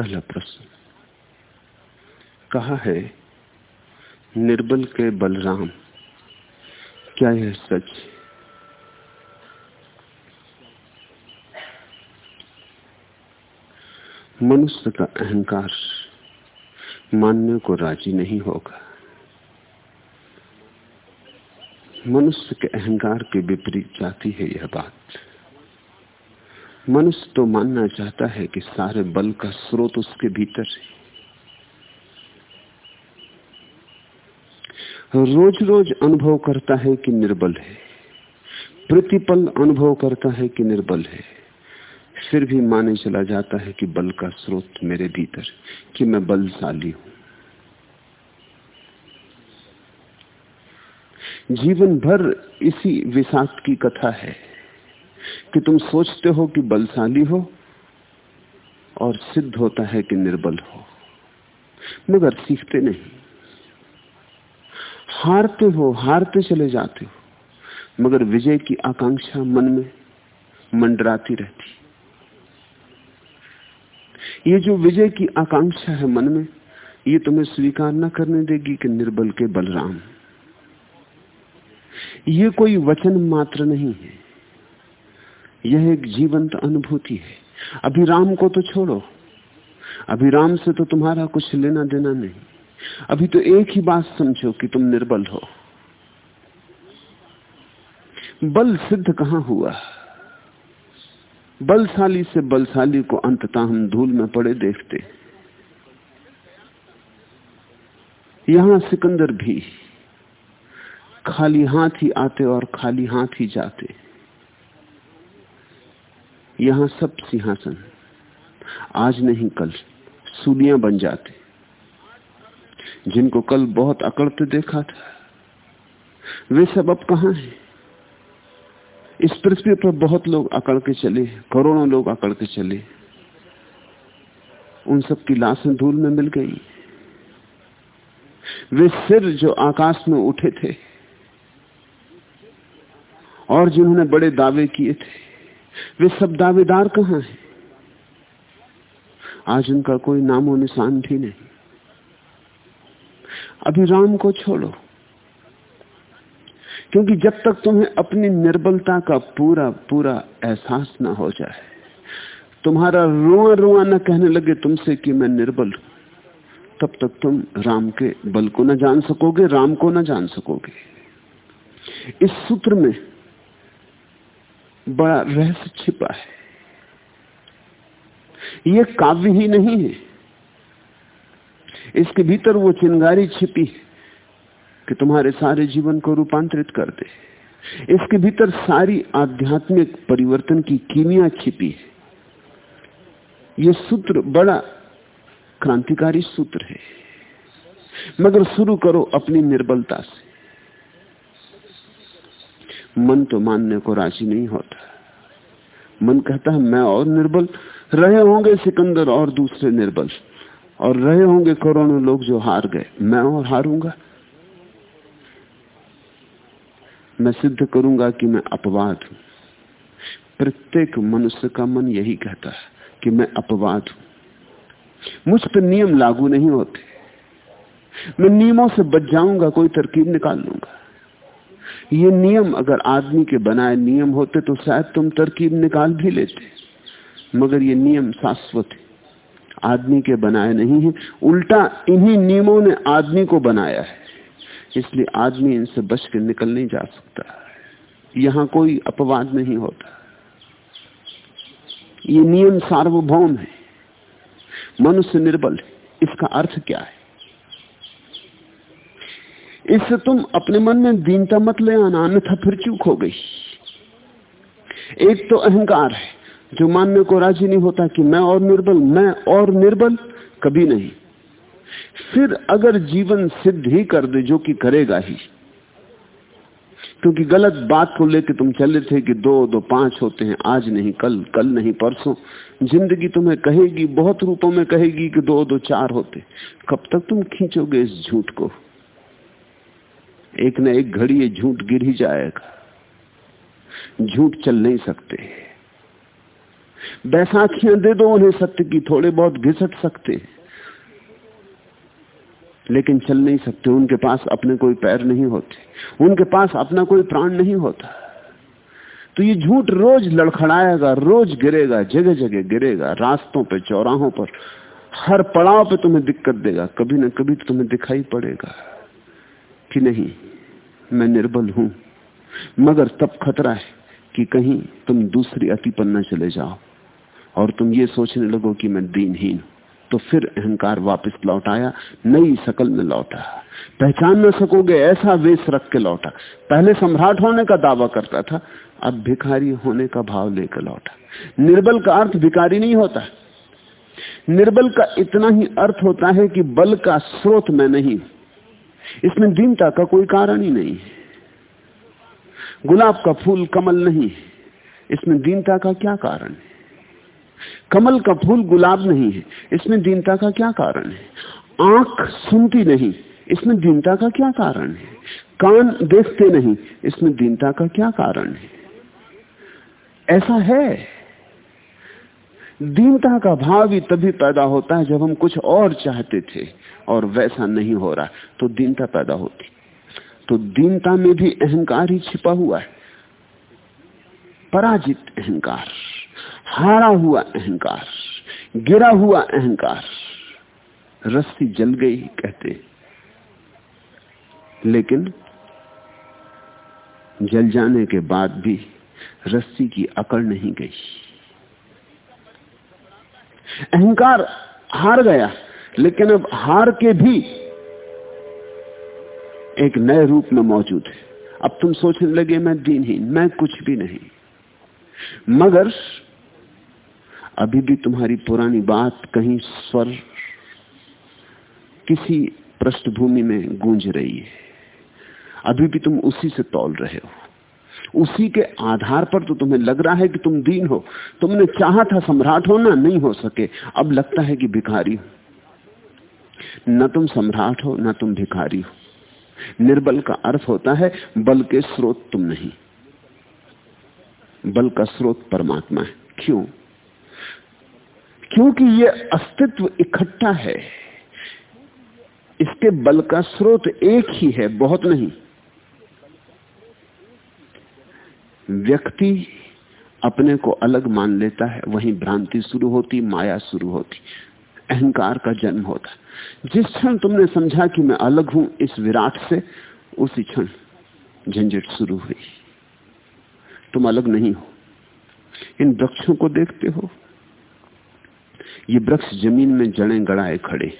पहला प्रश्न। कहा है, निर्बल के बलराम, क्या यह सच? मनुष्य का अहंकार मानने को राज़ी नहीं होगा। मनुष्य के अहंकार के विपरीत जाती है यह बात। मनुष्य तो मानना चाहता है कि सारे बल का स्रोत उसके भीतर है। रोज रोज अनुभव करता है कि निर्बल है। प्रतिपल अनुभव करता है कि निर्बल है। फिर भी माने चला जाता है कि बल का स्रोत मेरे भीतर कि मैं बलशाली हूँ। जीवन भर इसी विषाक्त की कथा है। कि तुम सोचते हो कि बलशाली हो और सिद्ध होता है कि निर्बल हो। मगर सीखते नहीं। हारते हो, हारते चले जाते हो, मगर विजय की आकांक्षा मन में मंडराती रहती। ये जो विजय की आकांक्षा है मन में, ये तुम्हें स्वीकार न करने देगी कि निर्बल के बलराम। ये कोई वचन मात्र नहीं है। यह एक जीवंत अनुभूति है। अभी राम को तो छोड़ो। अभी राम से तो तुम्हारा कुछ लेना देना नहीं। अभी तो एक ही बात समझो कि तुम निर्बल हो। बल सिद्ध कहाँ हुआ? बलशाली से बलशाली को अंततः हम धूल में पड़े देखते। यहाँ सिकंदर भी खाली हाथ ही आते और खाली हाथ ही जाते। यहाँ सब सिंहासन। आज नहीं, कल सूलियाँ बन जाते। जिनको कल बहुत अकड़ते देखा था, वे सब अब कहा हैं? इस पृथ्वी पर बहुत लोग अकड़ के चले, करोड़ों लोग अकड़ के चले। उन सब की लाशें धूल में मिल गई। वे सिर जो आकाश में उठे थे, और जिन्होंने बड़े दावे किए थे वे सब दावेदार कहाँ हैं? आज उनका कोई नामो निशान भी नहीं। अभी राम को छोड़ो। क्योंकि जब तक तुम्हें अपनी निर्बलता का पूरा पूरा एहसास ना हो जाए, तुम्हारा रुआ रुआ न कहने लगे तुमसे कि मैं निर्बल हूँ, तब तक तुम राम के बल को न जान सकोगे, राम को न जान सकोगे। इस सूत्र में बड़ा रहस्य छिपा है। यह काव्य ही नहीं है। इसके भीतर वो चिंगारी छिपी कि तुम्हारे सारे जीवन को रूपांतरित कर दे। इसके भीतर सारी आध्यात्मिक परिवर्तन की कीमिया छिपी है। यह सूत्र बड़ा क्रांतिकारी सूत्र है। मगर शुरू करो अपनी निर्बलता से। मन तो मानने को राज़ी नहीं होता। मन कहता है, मैं और निर्बल रहे होंगे, सिकंदर और दूसरे निर्बल। और रहे होंगे करोड़ों लोग जो हार गए, मैं और हारूँगा। मैं सिद्ध करूँगा कि मैं अपवाद हूँ। प्रत्येक मनुष्य का मन यही कहता है कि मैं अपवाद हूँ। मुझ पर नियम लागू नहीं होते। मैं नियमों से बच जाऊँगा, कोई तरकीब निकाल लूँगा। ये नियम अगर आदमी के बनाए नियम होते तो शायद तुम तरकीब निकाल भी लेते। मगर ये नियम शाश्वत है। आदमी के बनाए नहीं है। उल्टा इन्हीं नियमों ने आदमी को बनाया है। इसलिए आदमी इनसे बच के निकल नहीं जा सकता। यहाँ कोई अपवाद नहीं होता। ये नियम सार्वभौम है। मनुष्य निर्बल है। इसका अर्थ क्या है? इससे तुम अपने मन में दीनता मत ले आना अन्यथा फिर चूक हो गई। एक तो अहंकार है, जो मानने को राज़ी नहीं होता कि मैं और निर्बल, मैं और निर्बल कभी नहीं। फिर अगर जीवन सिद्ध ही कर दे, जो कि करेगा ही। क्योंकि गलत बात को लेकर तुम चले थे कि दो दो, पाँच होते हैं, आज नहीं, कल कल नहीं, परसों। ज़िंदगी तुम्हें कहेगी, बहुत रूपों में कहेगी कि दो दो, चार होते। कब तक तुम खींचोगे इस झूठ को? एक न एक घड़ी ये झूठ गिर ही जाएगा। झूठ चल नहीं सकते। बैसाखियाँ दे दो उन्हें सत्य की, थोड़े बहुत घिसट सकते। लेकिन चल नहीं सकते, उनके पास अपने कोई पैर नहीं होते। उनके पास अपना कोई प्राण नहीं होता। तो ये झूठ रोज लड़खड़ाएगा, रोज गिरेगा जगह जगह गिरेगा, रास्तों पे, चौराहों पर। हर पड़ाव पे तुम्हें दिक्कत देगा, कभी ना कभी तो तुम्हें दिखाई पड़ेगा। कि नहीं, मैं निर्बल हूँ। मगर तब खतरा है कि कहीं तुम दूसरी अति पर न चले जाओ। और तुम ये सोचने लगो कि मैं दीनहीन तो फिर अहंकार वापस लौट आया, नई शकल में लौटा। पहचान न सकोगे, ऐसा वेश रख के लौटा। पहले सम्राट होने का दावा करता था, अब भिखारी होने का भाव लेकर लौटा। निर्बल का अर्थ भिखारी नहीं होता। निर्बल का इतना ही अर्थ होता है कि बल का स्रोत मैं नहीं इसमें दीनता का कोई कारण ही नहीं है। गुलाब का फूल कमल नहीं है। इसमें दीनता का क्या कारण है? कमल का फूल गुलाब नहीं है। इसमें दीनता का क्या कारण है? आँख सुनती नहीं। इसमें दीनता का क्या कारण है? कान देखते नहीं। इसमें दीनता का क्या कारण है? ऐसा है? दीनता का भाव ही तभी पैदा होता है जब हम कुछ और चाहते थे और वैसा नहीं हो रहा तो दीनता पैदा होती। तो दीनता में भी अहंकार ही छिपा हुआ है। पराजित अहंकार, हारा हुआ अहंकार, गिरा हुआ अहंकार, रस्सी जल गई कहते। लेकिन जल जाने के बाद भी रस्सी की अकड़ नहीं गई। अहंकार हार गया, लेकिन अब हार के भी एक नए रूप में मौजूद है। अब तुम सोचने लगे, मैं दीनहीन मैं कुछ भी नहीं। मगर अभी भी तुम्हारी पुरानी बात कहीं स्वर किसी पृष्ठभूमि में गूंज रही है। अभी भी तुम उसी से तौल रहे हो। उसी के आधार पर तो तुम्हें लग रहा है कि तुम दीन हो। तुमने चाहा था सम्राट होना, नहीं हो सके। अब लगता है कि भिखारी हो। न तुम सम्राट हो, न तुम भिखारी हो। निर्बल का अर्थ होता है, बल के स्रोत तुम नहीं। बल का स्रोत परमात्मा है। क्यों? क्योंकि ये अस्तित्व इकट्ठा है। इसके बल का स्रोत एक ही है, बहुत नहीं। व्यक्ति अपने को अलग मान लेता है, वहीं भ्रांति शुरू होती, माया शुरू होती, अहंकार का जन्म होता जिस क्षण तुमने समझा कि मैं अलग हूँ, इस विराट से उसी क्षण झंझट शुरू हुई। तुम अलग नहीं हो। इन वृक्षों को देखते हो। ये वृक्ष ज़मीन में जड़े गड़ाए खड़े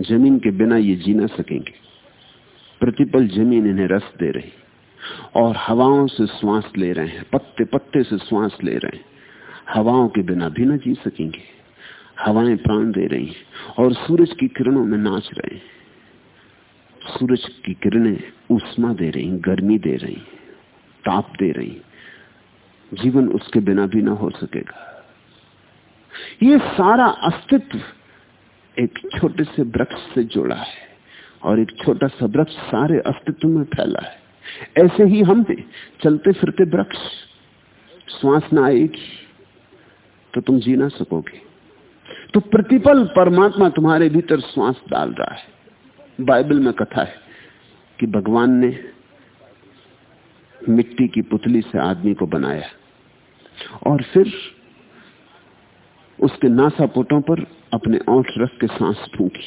ज़मीन के बिना ये जी ना सकेंगे। प्रतिपल ज़मीन इन्हें रस दे रही। और हवाओं से श्वास ले रहे हैं पत्ते पत्ते से श्वास ले रहे हैं। हवाओं के बिना भी ना जी सकेंगे। हवाएँ प्राण दे रही हैं और सूरज की किरणों में नाच रहे हैं। सूरज की किरणें उष्मा दे रही गर्मी दे रही ताप दे रही जीवन उसके बिना भी ना हो सकेगा। ये सारा अस्तित्व एक छोटे से वृक्ष से जुड़ा है और एक छोटा सा वृक्ष सारे अस्तित्व में फैला है। ऐसे ही हम थे चलते फिरते वृक्ष, श्वास ना आएगी तो तुम जी ना सकोगे। तो प्रतिपल परमात्मा तुम्हारे भीतर श्वास डाल रहा है। बाइबल में कथा है कि भगवान ने मिट्टी की पुतली से आदमी को बनाया और फिर उसके नासापोटों पर अपने ओठ रख के सांस फूकी।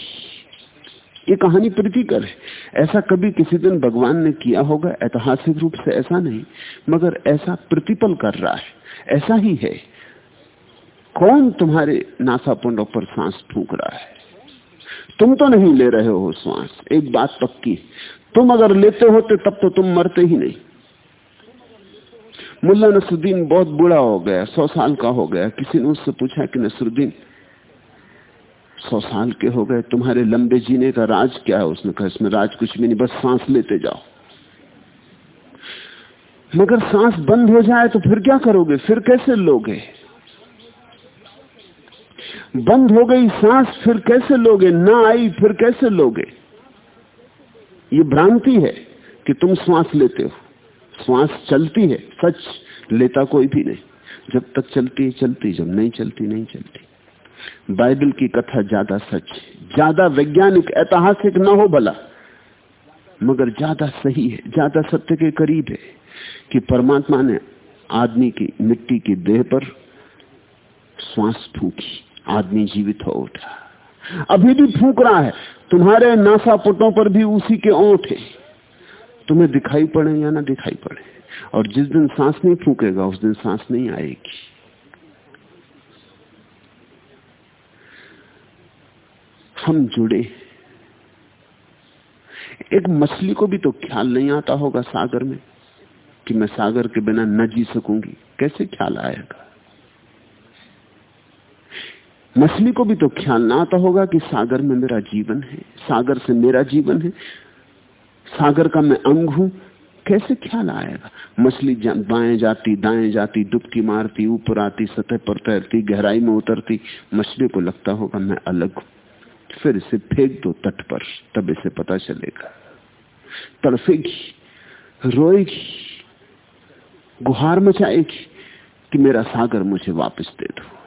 ये कहानी प्रीतिकर है। ऐसा कभी किसी दिन भगवान ने किया होगा, ऐतिहासिक रूप से ऐसा नहीं, मगर ऐसा प्रतिपल कर रहा है। ऐसा ही है। कौन तुम्हारे नासापुंडों पर सांस फूक रहा है? तुम तो नहीं ले रहे हो श्वास एक बात पक्की। तुम अगर लेते होते, तब तो तुम मरते ही नहीं। मुल्ला नसरुद्दीन बहुत बुरा हो गया, सौ साल का हो गया। किसी ने उससे पूछा कि नसरुद्दीन सौ साल के हो गए, तुम्हारे लंबे जीने का राज क्या है उसने कहा, इसमें राज कुछ भी नहीं, बस सांस लेते जाओ। मगर सांस बंद हो जाए तो फिर क्या करोगे? फिर कैसे लोगे? बंद हो गई सांस, फिर कैसे लोगे? ना आई, फिर कैसे लोगे? ये भ्रांति है कि तुम श्वास लेते हो। श्वास चलती है, सच, लेता कोई भी नहीं। जब तक चलती है, चलती जब नहीं चलती नहीं चलती। बाइबल की कथा ज़्यादा सच ज़्यादा वैज्ञानिक, ऐतिहासिक ना हो भला। मगर ज़्यादा सही है, ज़्यादा सत्य के करीब है कि परमात्मा ने आदमी की मिट्टी की देह पर श्वास फूकी, आदमी जीवित हो उठा। अभी भी फूक रहा है, तुम्हारे नासा पुटों पर भी उसी के ओंठ है। तुम्हें दिखाई पड़े या ना दिखाई पड़े? और जिस दिन सांस नहीं फूकेगा, उस दिन सांस नहीं आएगी। हम जुड़े एक मछली को भी तो ख्याल नहीं आता होगा सागर में कि मैं सागर के बिना न जी सकूँगी। कैसे ख्याल आएगा? मछली को भी तो ख्याल ना आता होगा कि सागर में मेरा जीवन है। सागर से मेरा जीवन है। सागर का मैं अंग हूँ। कैसे ख्याल आएगा? मछली बाएँ जाती, दाएँ जाती, डुबकी मारती, ऊपर आती, सतह पर तैरती, गहराई में उतरती। मछली को लगता होगा मैं अलग हूँ। फिर इसे फेंक दो तट पर, तब इसे पता चलेगा। तड़फेगी, रोएगी, गुहार मचाएगी कि मेरा सागर मुझे वापस दे दो।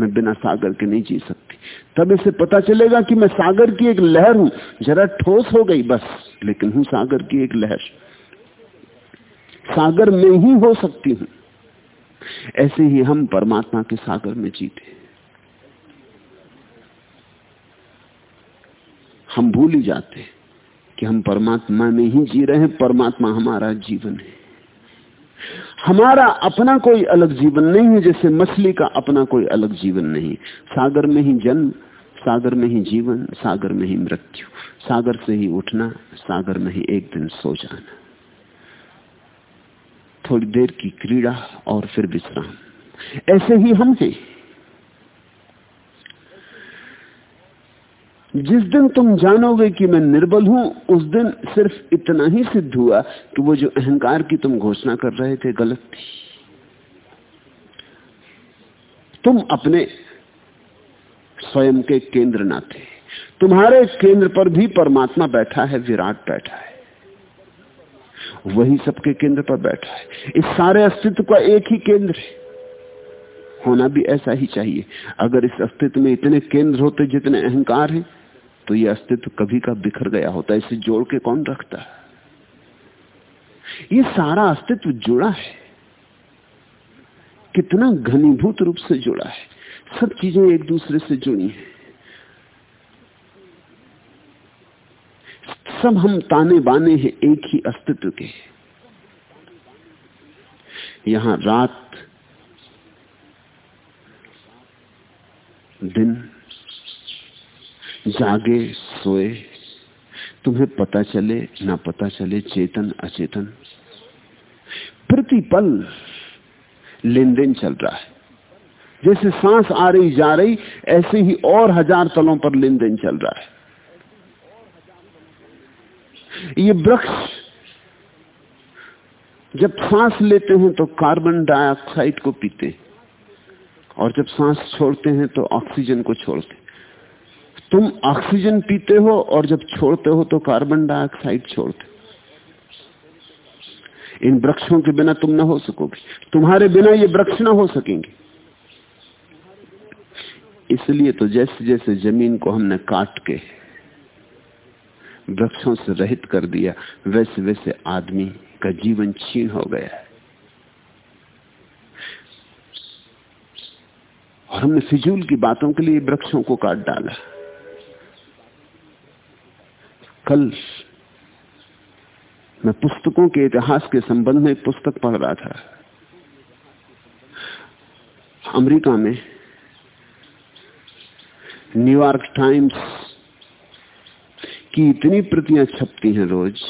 मैं बिना सागर के नहीं जी सकती। तब इसे पता चलेगा कि मैं सागर की एक लहर हूँ। जरा ठोस हो गई बस, लेकिन हूँ सागर की एक लहर। सागर में ही हो सकती हूँ। ऐसे ही हम परमात्मा के सागर में जीते। हम भूल ही जाते कि हम परमात्मा में ही जी रहे हैं, परमात्मा हमारा जीवन है। हमारा अपना कोई अलग जीवन नहीं है, जैसे मछली का अपना कोई अलग जीवन नहीं। सागर में ही जन्म, सागर में ही जीवन, सागर में ही मृत्यु, सागर से ही उठना, सागर में ही एक दिन सो जाना। थोड़ी देर की क्रीड़ा और फिर विश्राम। ऐसे ही हम हैं। जिस दिन तुम जानोगे कि मैं निर्बल हूँ, उस दिन सिर्फ़ इतना ही सिद्ध हुआ कि वो जो अहंकार की तुम घोषणा कर रहे थे गलत थी। तुम अपने स्वयं के केंद्र ना थे। तुम्हारे केंद्र पर भी परमात्मा बैठा है, विराट बैठा है। वही सबके केंद्र पर बैठा है। इस सारे अस्तित्व का एक ही केंद्र है। होना भी ऐसा ही चाहिए। अगर इस अस्तित्व में इतने केंद्र होते जितने अहंकार हैं तो यह अस्तित्व कभी का बिखर गया होता इसे जोड़ के कौन रखता है? ये सारा अस्तित्व जुड़ा है। कितना घनीभूत रूप से जुड़ा है। सब चीज़ें एक दूसरे से जुड़ी हैं। सब हम ताने बाने हैं एक ही अस्तित्व के। यहाँ रात, दिन जागे, सोए। तुम्हें पता चले, ना पता चले, चेतन, अचेतन। प्रतिपल लेन देन चल रहा है। जैसे सांस आ रही, जा रही, ऐसे ही और हज़ार तलों पर लेन देन चल रहा है। ये वृक्ष जब सांस लेते हैं तो कार्बन डाइऑक्साइड को पीते और जब सांस छोड़ते हैं तो ऑक्सीजन को छोड़ते तुम ऑक्सीजन पीते हो और जब छोड़ते हो तो कार्बन डाइऑक्साइड छोड़ते इन वृक्षों के बिना तुम ना हो सकोगे। तुम्हारे बिना ये वृक्ष ना हो सकेंगे। इसलिए तो जैसे जैसे ज़मीन को हमने काट के वृक्षों से रहित कर दिया वैसे वैसे आदमी का जीवन छीन हो गया है। और हमने फिजूल की बातों के लिए वृक्षों को काट डाला। कल मैं पुस्तकों के इतिहास के संबंध में एक पुस्तक पढ़ रहा था। अमेरिका में न्यूयॉर्क टाइम्स की इतनी प्रतियाँ छपती हैं रोज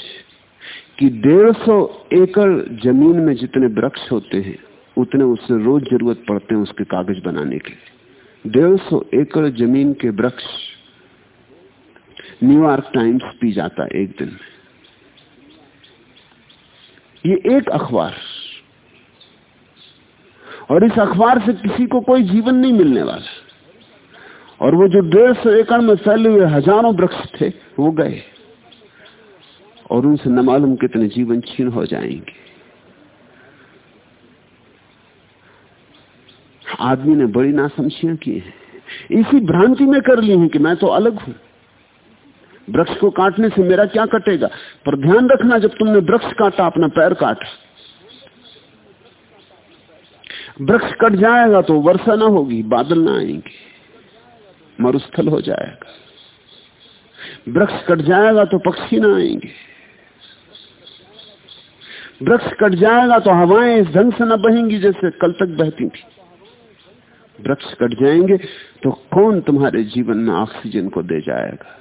कि डेढ़ सौ एकड़ ज़मीन में जितने वृक्ष होते हैं, उतने उससे रोज ज़रूरत पड़ते हैं उसके कागज़ बनाने के लिए। डेढ़ सौ एकड़ ज़मीन के वृक्ष न्यूयॉर्क टाइम्स पी जाता एक दिन। में ये एक अखबार। और इस अखबार से किसी को कोई जीवन नहीं मिलने वाला। और वो जो डेढ़ सौ एकड़ में फैले हुए हज़ारों वृक्ष थे, वो गए। और उनसे न मालूम कितने जीवन छीन हो जाएँगे। आदमी ने बड़ी नासमझियाँ की है। इसी भ्रांति में कर ली है कि मैं तो अलग हूँ। वृक्ष को काटने से मेरा क्या कटेगा? पर ध्यान रखना, जब तुमने वृक्ष काटा, अपना पैर काटा। वृक्ष कट जाएगा तो वर्षा ना होगी, बादल ना आएँगे, मरुस्थल हो जाएगा। वृक्ष कट जाएगा तो पक्षी ना आएँगे। वृक्ष कट जाएगा तो हवाएँ इस ढंग से न बहेंगी जैसे कल तक बहती थी। वृक्ष कट जाएँगे तो कौन तुम्हारे जीवन में ऑक्सीजन को दे जाएगा?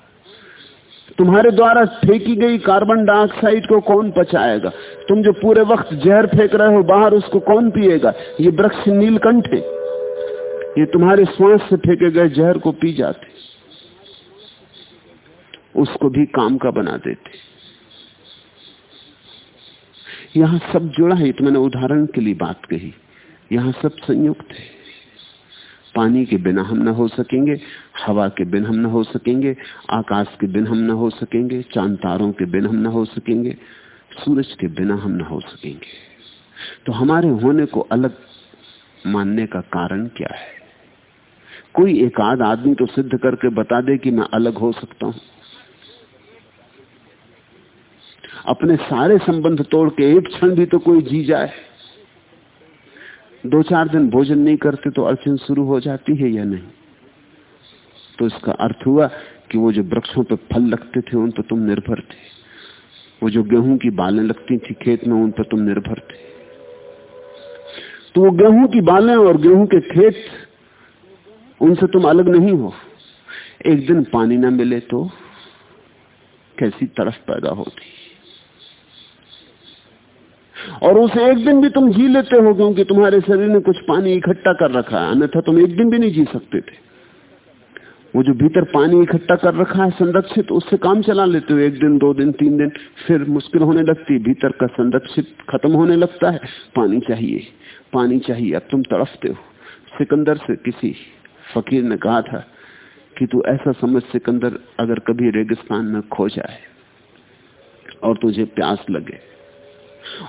तुम्हारे द्वारा फेंकी गई कार्बन डाइऑक्साइड को कौन पचाएगा? तुम जो पूरे वक्त जहर फेंक रहे हो, बाहर उसको कौन पिएगा? ये वृक्ष नीलकंठ है। ये तुम्हारे श्वास से फेंके गए जहर को पी जाते। उसको भी काम का बना देते। यहाँ सब जुड़ा है तो मैंने उदाहरण के लिए बात कही। यहाँ सब संयुक्त है। पानी के बिना हम न हो सकेंगे हवा के बिन हम न हो सकेंगे, आकाश के बिन हम न हो सकेंगे, चाँद तारों के बिन हम न हो सकेंगे, सूरज के बिना हम न हो सकेंगे। तो हमारे होने को अलग मानने का कारण क्या है? कोई एक आध आदमी तो सिद्ध करके बता दे कि मैं अलग हो सकता हूँ। अपने सारे संबंध तोड़ के एक क्षण भी तो कोई जी जाए। दो चार दिन भोजन नहीं करते तो अड़चन शुरू हो जाती है या नहीं? तो इसका अर्थ हुआ कि वो जो वृक्षों पर फल लगते थे, उन पर तुम निर्भर थे। वो जो गेहूँ की बालें लगती थी खेत में, उन पर तुम निर्भर थे। तो वो गेहूँ की बालें और गेहूँ के खेत, उनसे तुम अलग नहीं हो। एक दिन पानी ना मिले तो कैसी तरफ़ पैदा होती? और उसे एक दिन भी तुम जी लेते हो, क्योंकि तुम्हारे शरीर ने कुछ पानी इकट्ठा कर रखा है। अन्यथा तुम एक दिन भी नहीं जी सकते थे। वो जो भीतर पानी इकट्ठा कर रखा है संरक्षित, उससे काम चला लेते हो एक दिन, दो दिन, तीन दिन, फिर मुश्किल होने लगती, भीतर का संरक्षित खत्म होने लगता है। पानी चाहिए पानी चाहिए, अब तुम तड़फते हो। सिकंदर से किसी फकीर ने कहा था कि तू ऐसा समझ सिकंदर, अगर कभी रेगिस्तान में खो जाए और तुझे प्यास लगे।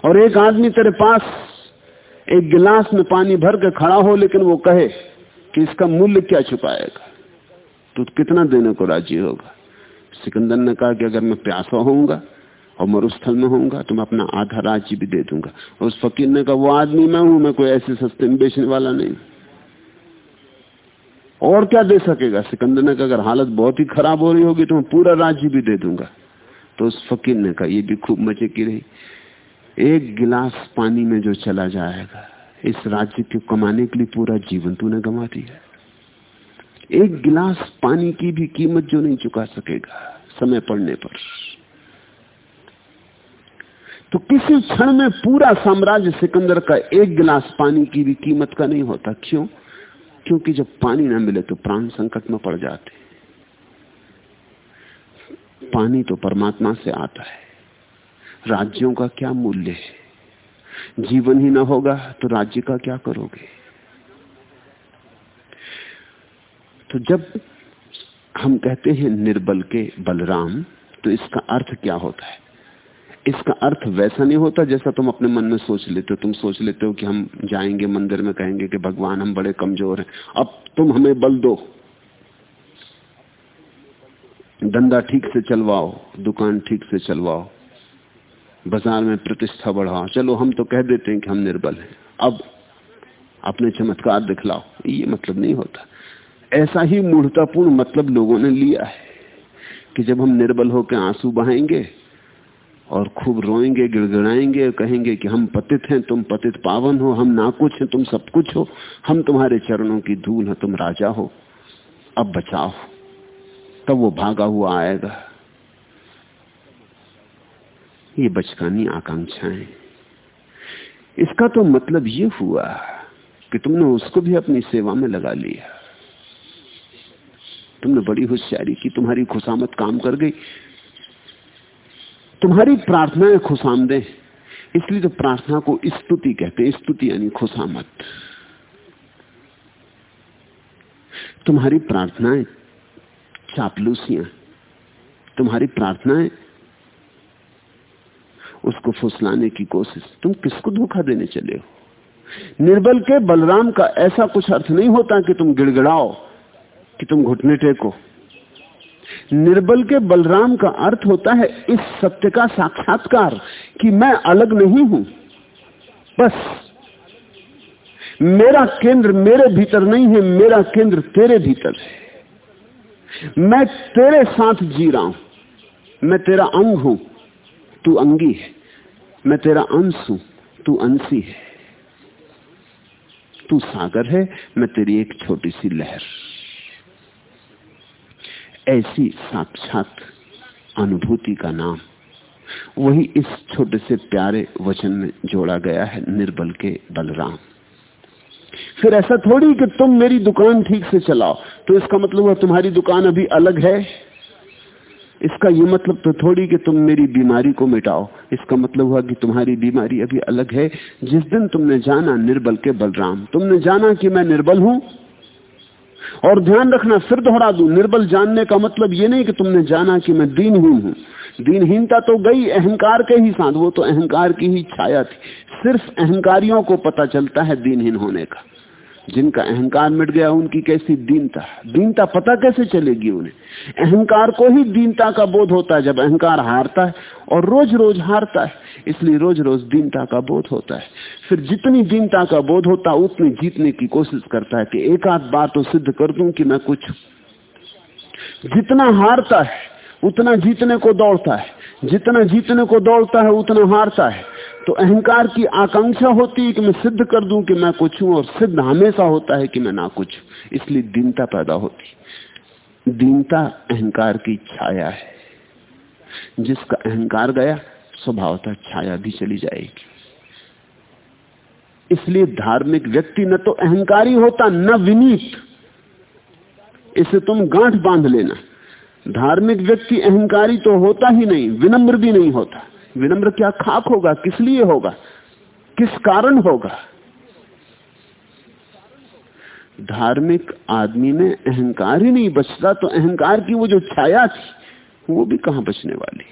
और एक आदमी तेरे पास एक गिलास में पानी भर के खड़ा हो, लेकिन वो कहे कि इसका मूल्य क्या छुपाएगा? तो कितना देने को राज़ी होगा? सिकंदर ने कहा कि अगर मैं प्यासा होऊँगा और मरुस्थल में होऊँगा तो मैं अपना आधा राज्य भी दे दूँगा। और उस फकीर ने कहा, वो आदमी मैं हूँ, मैं कोई ऐसे सस्ते में बेचने वाला नहीं। और क्या दे सकेगा? सिकंदर ने कहा, अगर हालत बहुत ही खराब हो रही होगी तो मैं पूरा राज्य भी दे दूँगा। तो उस फकीर ने कहा, ये भी खूब मज़े की रही। एक गिलास पानी में जो चला जाएगा, इस राज्य को कमाने के लिए पूरा जीवन तूने गंवा दिया। एक गिलास पानी की भी कीमत जो नहीं चुका सकेगा समय पड़ने पर। तो किसी क्षण में पूरा साम्राज्य सिकंदर का एक गिलास पानी की भी कीमत का नहीं होता। क्यों? क्योंकि जब पानी ना मिले तो प्राण संकट में पड़ जाते पानी तो परमात्मा से आता है। राज्यों का क्या मूल्य है? जीवन ही ना होगा तो राज्य का क्या करोगे? तो जब हम कहते हैं निर्बल के बलराम तो इसका अर्थ क्या होता है? इसका अर्थ वैसा नहीं होता जैसा तुम अपने मन में सोच लेते हो। तुम सोच लेते हो कि हम जाएँगे, मंदिर में कहेंगे कि भगवान, हम बड़े कमज़ोर हैं। अब तुम हमें बल दो। धंधा ठीक से चलवाओ, दुकान ठीक से चलवाओ, बाज़ार में प्रतिष्ठा बढ़ाओ। चलो, हम तो कह देते हैं कि हम निर्बल हैं। अब अपने चमत्कार दिखलाओ। ये मतलब नहीं होता। ऐसा ही मूर्तापूर्ण मतलब लोगों ने लिया है कि जब हम निर्बल होकर आँसू बहाएँगे और खूब रोएँगे, गिड़गिड़ाएँगे कहेंगे कि हम पतित हैं, तुम पतित पावन हो, हम ना कुछ हैं, तुम सब कुछ हो, हम तुम्हारे चरणों की धूल है, तुम राजा हो, अब बचाओ। तब वो भागा हुआ आएगा। ये बचकानी आकांक्षाएँ इसका तो मतलब ये हुआ कि तुमने उसको भी अपनी सेवा में लगा लिया। तुमने बड़ी होशियारी की, तुम्हारी खुशामत काम कर गई। तुम्हारी प्रार्थनाएँ खुशामदे। इसलिए तो प्रार्थना को स्तुति कहते हैं, स्तुति यानी खुशामत तुम्हारी प्रार्थनाएँ चापलूसियाँ तुम्हारी प्रार्थनाएँ उसको फुसलाने की कोशिश। तुम किसको धोखा देने चले हो? निर्बल के बलराम का ऐसा कुछ अर्थ नहीं होता कि तुम गिड़गिड़ाओ। कि तुम घुटने टेको। निर्बल के बलराम का अर्थ होता है इस सत्य का साक्षात्कार कि मैं अलग नहीं हूँ। बस, मेरा केंद्र मेरे भीतर नहीं है, मेरा केंद्र तेरे भीतर है। मैं तेरे साथ जी रहा हूँ। मैं तेरा अंग हूँ, तू अंगी है। मैं तेरा अंश हूँ, तू अंशी है। तू सागर है, मैं तेरी एक छोटी सी लहर। ऐसी साक्षात अनुभूति का नाम। वही इस छोटे से प्यारे वचन में जोड़ा गया है निर्बल के बलराम। फिर ऐसा थोड़ी कि तुम मेरी दुकान ठीक से चलाओ। तो इसका मतलब है तुम्हारी दुकान अभी अलग है? इसका यह मतलब तो थोड़ी कि तुम मेरी बीमारी को मिटाओ। इसका मतलब हुआ कि तुम्हारी बीमारी अभी अलग है। जिस दिन तुमने जाना निर्बल के बलराम, तुमने जाना कि मैं निर्बल हूँ? और ध्यान रखना, फिर दोहरा दू। निर्बल जानने का मतलब ये नहीं कि तुमने जाना कि मैं दीनहीन हूँ। दीनहीनता तो गई अहंकार के ही साथ, वो तो अहंकार की ही छाया थी। सिर्फ़ अहंकारियों को पता चलता है दीनहीन होने का। जिनका अहंकार मिट गया, उनकी कैसी दीनता दीनता पता कैसे चलेगी उन्हें? अहंकार को ही दीनता का बोध होता है, जब अहंकार हारता है और रोज रोज हारता है, इसलिए रोज रोज दीनता का बोध होता है। फिर जितनी दीनता का बोध होता है उतनी जीतने की कोशिश करता है कि एक आध बार तो सिद्ध कर दूँ कि मैं कुछ जितना हारता है, उतना जीतने को दौड़ता है। जितना जीतने को दौड़ता है, उतना हारता है। तो अहंकार की आकांक्षा होती है कि मैं सिद्ध कर दूँ कि मैं कुछ हूँ, और सिद्ध हमेशा होता है कि मैं ना कुछ इसलिए दीनता पैदा होती दीनता अहंकार की छाया है। जिसका अहंकार गया, स्वभावता छाया भी चली जाएगी। इसलिए धार्मिक व्यक्ति न तो अहंकारी होता, न विनीत। इसे तुम गांठ बाँध लेना। धार्मिक व्यक्ति अहंकारी तो होता ही नहीं, विनम्र भी नहीं होता। विनम्र क्या खाक होगा, किस लिए होगा? किस कारण होगा? धार्मिक आदमी में अहंकार ही नहीं बचता तो अहंकार की वो जो छाया थी, वो भी कहाँ बचने वाली?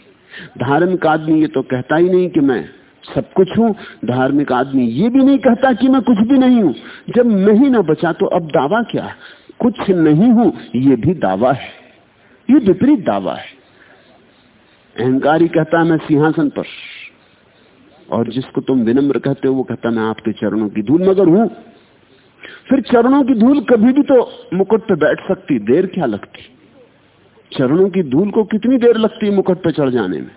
धार्मिक आदमी ये तो कहता ही नहीं कि मैं सब कुछ हूँ, धार्मिक आदमी ये भी नहीं कहता कि मैं कुछ भी नहीं हूँ। जब मैं ही ना बचा तो अब दावा क्या? कुछ नहीं हूँ, ये भी दावा है। ये विपरीत दावा है। अहंकारी कहता है, मैं सिंहासन पर। और जिसको तुम विनम्र कहते हो, वो कहता मैं आपके चरणों की धूल मगर हूँ। फिर चरणों की धूल कभी भी तो मुकुट पे बैठ सकती, देर क्या लगती? चरणों की धूल को कितनी देर लगती मुकुट पे चढ़ जाने में?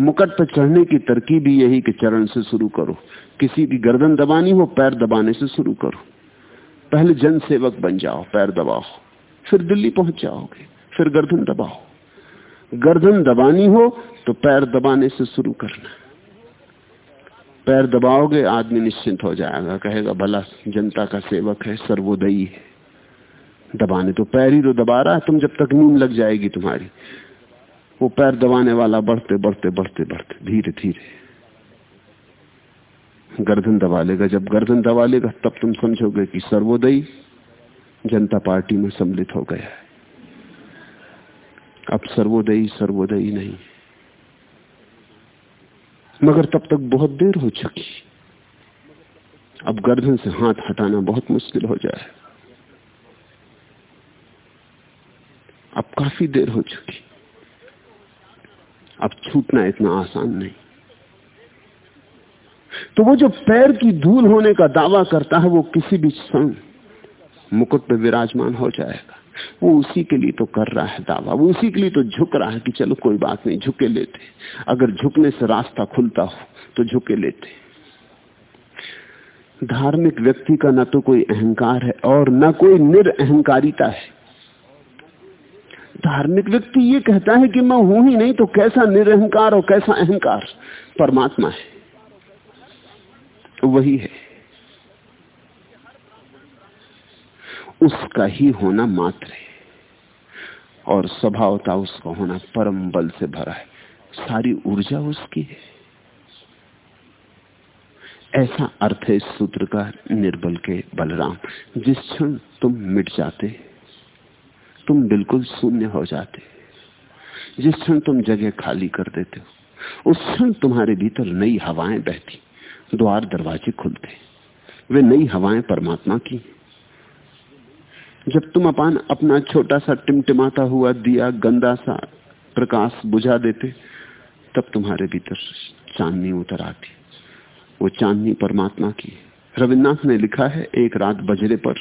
मुकुट पे चढ़ने की तरकीब ही यही कि चरण से शुरू करो। किसी की गर्दन दबानी हो, पैर दबाने से शुरू करो। पहले जन सेवक बन जाओ, पैर दबाओ। फिर दिल्ली पहुँच जाओगे, फिर गर्दन दबाओ। गर्दन दबानी हो तो पैर दबाने से शुरू करना। पैर दबाओगे, आदमी निश्चिंत हो जाएगा, कहेगा, भला, जनता का सेवक है, सर्वोदयी है। दबाने तो पैर ही तो दबा रहा है, तुम जब तक नींद लग जाएगी तुम्हारी। वो पैर दबाने वाला बढ़ते बढ़ते बढ़ते बढ़ते, धीरे धीरे। गर्दन दबा लेगा। जब गर्दन दबा लेगा, तब तुम समझोगे कि सर्वोदयी जनता पार्टी में सम्मिलित हो गया है। अब सर्वोदयी सर्वोदयी नहीं। मगर तब तक बहुत देर हो चुकी। अब गर्दन से हाथ हटाना बहुत मुश्किल हो जाए। अब काफ़ी देर हो चुकी। अब छूटना इतना आसान नहीं। तो वो जो पैर की धूल होने का दावा करता है, वो किसी भी क्षण मुकुट पे विराजमान हो जाएगा। वो उसी के लिए तो कर रहा है दावा, वो उसी के लिए तो झुक रहा है कि चलो कोई बात नहीं, झुके लेते। अगर झुकने से रास्ता खुलता हो तो झुके लेते। धार्मिक व्यक्ति का ना तो कोई अहंकार है और ना कोई निरअहकारिता है। धार्मिक व्यक्ति ये कहता है कि मैं हूँ ही नहीं तो कैसा निरअहकार और कैसा अहंकार? परमात्मा है। वही है। उसका ही होना मात्र है। और स्वभावता उसका होना परम बल से भरा है। सारी ऊर्जा उसकी है। ऐसा अर्थ है सूत्र का निर्बल के बलराम। जिस क्षण तुम मिट जाते, तुम बिल्कुल शून्य हो जाते। जिस क्षण तुम जगह खाली कर देते हो उस क्षण तुम्हारे भीतर नई हवाएँ बहती, द्वार दरवाजे खुलते। वे नई हवाएँ परमात्मा की। जब तुम अपान अपना छोटा सा टिमटिमाता हुआ दिया गंदा सा प्रकाश बुझा देते, तब तुम्हारे भीतर चांदनी उतर आती। वो चांदनी परमात्मा की रविन्द्रनाथ ने लिखा है, एक रात बजरे पर।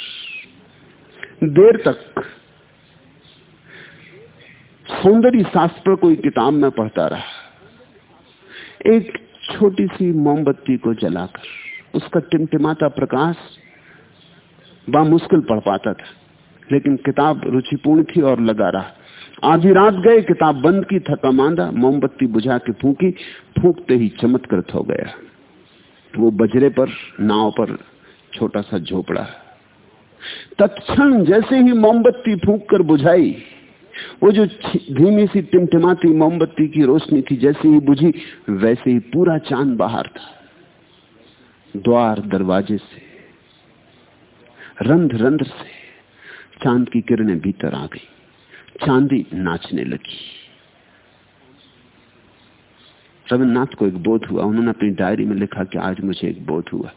देर तक सौंदर्य शास्त्र कोई किताब में पढ़ता रहा। एक छोटी सी मोमबत्ती को जलाकर उसका टिमटिमाता प्रकाश बा मुश्किल पढ़ पाता था। लेकिन किताब रुचिपूर्ण थी और लगा रहा। आधी रात गए, किताब बंद की, थका मांदा, मोमबत्ती बुझा के फूकी, फूकते ही चमत्कृत हो गया। वो बजरे पर, नाव पर छोटा सा झोपड़ा। तत्क्षण जैसे ही मोमबत्ती फूक कर बुझाई, वो जो धीमी सी टिमटिमाती मोमबत्ती की रोशनी थी जैसे ही बुझी, वैसे ही पूरा चाँद बाहर था। द्वार दरवाजे से रंध रंध से चाँद की किरणें भीतर आ गई। चांदी नाचने लगी। रविन्द्रनाथ को एक बोध हुआ। उन्होंने अपनी डायरी में लिखा कि आज मुझे एक बोध हुआ।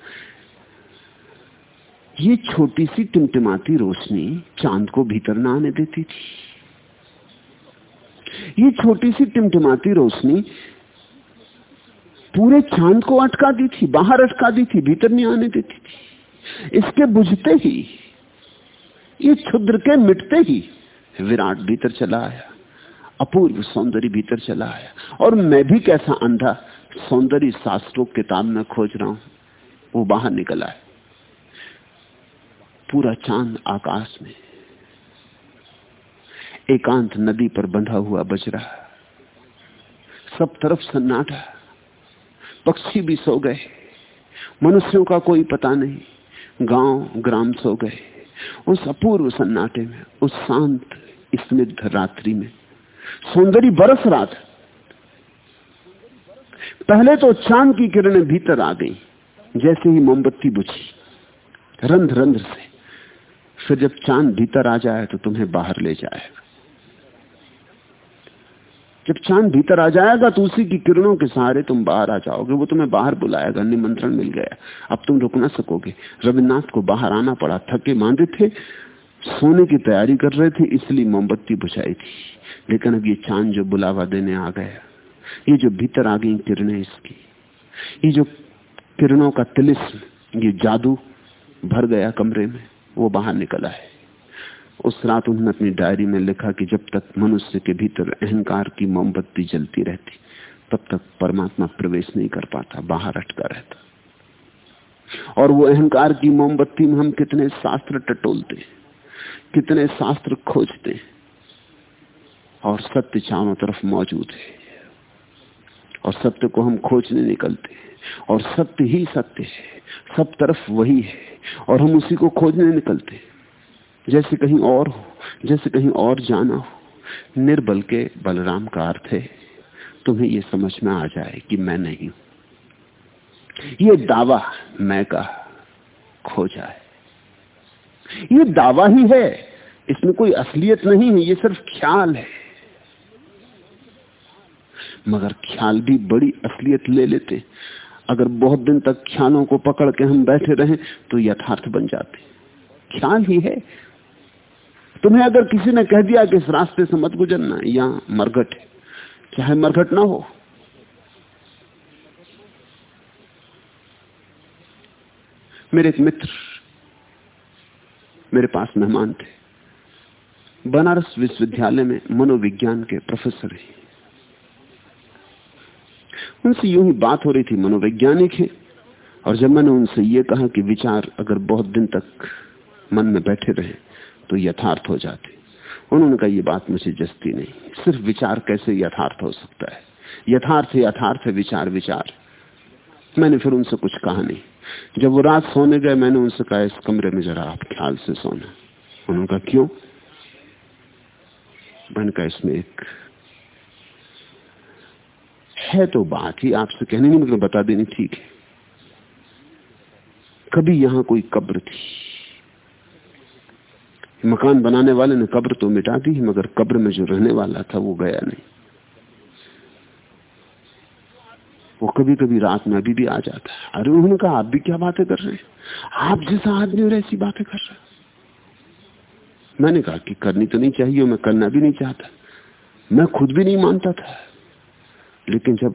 ये छोटी सी टिमटिमाती रोशनी चाँद को भीतर ना आने देती थी। ये छोटी सी टिमटिमाती रोशनी पूरे चाँद को अटका दी थी, बाहर अटका दी थी, भीतर नहीं आने देती थी। इसके बुझते ही ये क्षुद्र के मिटते ही विराट भीतर चला आया, अपूर्व सौंदर्य भीतर चला आया। और मैं भी कैसा अंधा, सौंदर्य शास्त्रों किताब में खोज रहा हूँ, वो बाहर निकला है पूरा चाँद आकाश में एकांत नदी पर बंधा हुआ बज रहा। सब तरफ़ सन्नाटा, पक्षी भी सो गए, मनुष्यों का कोई पता नहीं, गाँव, ग्राम सो गए। उस अपूर्व सन्नाटे में, उस शांत, स्निग्ध रात्रि में। सौंदर्य बरस रहा था। पहले तो चाँद की किरणें भीतर आ गई, जैसे ही मोमबत्ती बुझी रंध रंध से। फिर जब चाँद भीतर आ जाए तो तुम्हें बाहर ले जाएगा। जब चाँद भीतर आ जाएगा तो उसी की किरणों के सहारे तुम बाहर आ जाओगे। वो तुम्हें बाहर बुलाएगा, निमंत्रण मिल गया। अब तुम रुक ना सकोगे। रविन्द्रनाथ को बाहर आना पड़ा। थके मांदे थे, सोने की तैयारी कर रहे थे, इसलिए मोमबत्ती बुझाई थी। लेकिन अब ये चाँद जो बुलावा देने आ गया, ये जो भीतर आ गई किरणें इसकी, ये जो किरणों का तिलिस्म, ये जादू भर गया कमरे में, वो बाहर निकला है। उस रात उन्होंने अपनी डायरी में लिखा कि जब तक मनुष्य के भीतर अहंकार की मोमबत्ती जलती रहती, तब तक परमात्मा प्रवेश नहीं कर पाता, बाहर अटका रहता। और वो अहंकार की मोमबत्ती में हम कितने शास्त्र टटोलते, कितने शास्त्र खोजते, और सत्य चारों तरफ़ मौजूद है। और सत्य को हम खोजने निकलते, और सत्य ही सत्य है, सब तरफ़ वही है, और हम उसी को खोजने निकलते। हैं जैसे कहीं और हो, जैसे कहीं और जाना हो। निर्बल के बलराम का अर्थ है, तुम्हें यह समझ में आ जाए कि मैं नहीं हूँ। ये दावा मैं का खो जाए। ये दावा ही है, इसमें कोई असलियत नहीं है, ये सिर्फ़ ख्याल है। मगर ख्याल भी बड़ी असलियत ले लेते अगर बहुत दिन तक ख्यालों को पकड़ के हम बैठे रहें तो यथार्थ बन जाते ख्याल ही है तुम्हें अगर किसी ने कह दिया कि इस रास्ते से मत गुजरना यहाँ मरघट है, चाहे मरघट ना हो। मेरे एक मित्र मेरे पास मेहमान थे। बनारस विश्वविद्यालय में मनोविज्ञान के प्रोफेसर हैं। उनसे यूँ ही बात हो रही थी, मनोवैज्ञानिक है, और जब मैंने उनसे ये कहा कि विचार अगर बहुत दिन तक मन में बैठे रहे तो यथार्थ हो जाते। उन्होंने कहा यह बात मुझे जस्ती नहीं। सिर्फ़ विचार कैसे यथार्थ हो सकता है? यथार्थ यथार्थ, विचार विचार। मैंने फिर उनसे कुछ कहा नहीं। जब वो रात सोने गए, मैंने उनसे कहा, इस कमरे में जरा आप ख्याल से सोना। उन्होंने कहा, क्यों? मैंने कहा, इसमें एक है तो बात ही आपसे कहने नहीं मतलब बता देनी ठीक है। कभी यहाँ कोई कब्र थी मकान बनाने वाले ने कब्र तो मिटा दी, मगर कब्र में जो रहने वाला था वो गया नहीं। वो कभी कभी रात में अभी भी आ जाता है। अरे उन्होंने कहा, आप भी क्या बातें कर रहे हैं? आप जैसा आदमी और ऐसी बातें कर रहे मैंने कहा कि करनी तो नहीं चाहिए, मैं करना भी नहीं चाहता। मैं खुद भी नहीं मानता था। लेकिन जब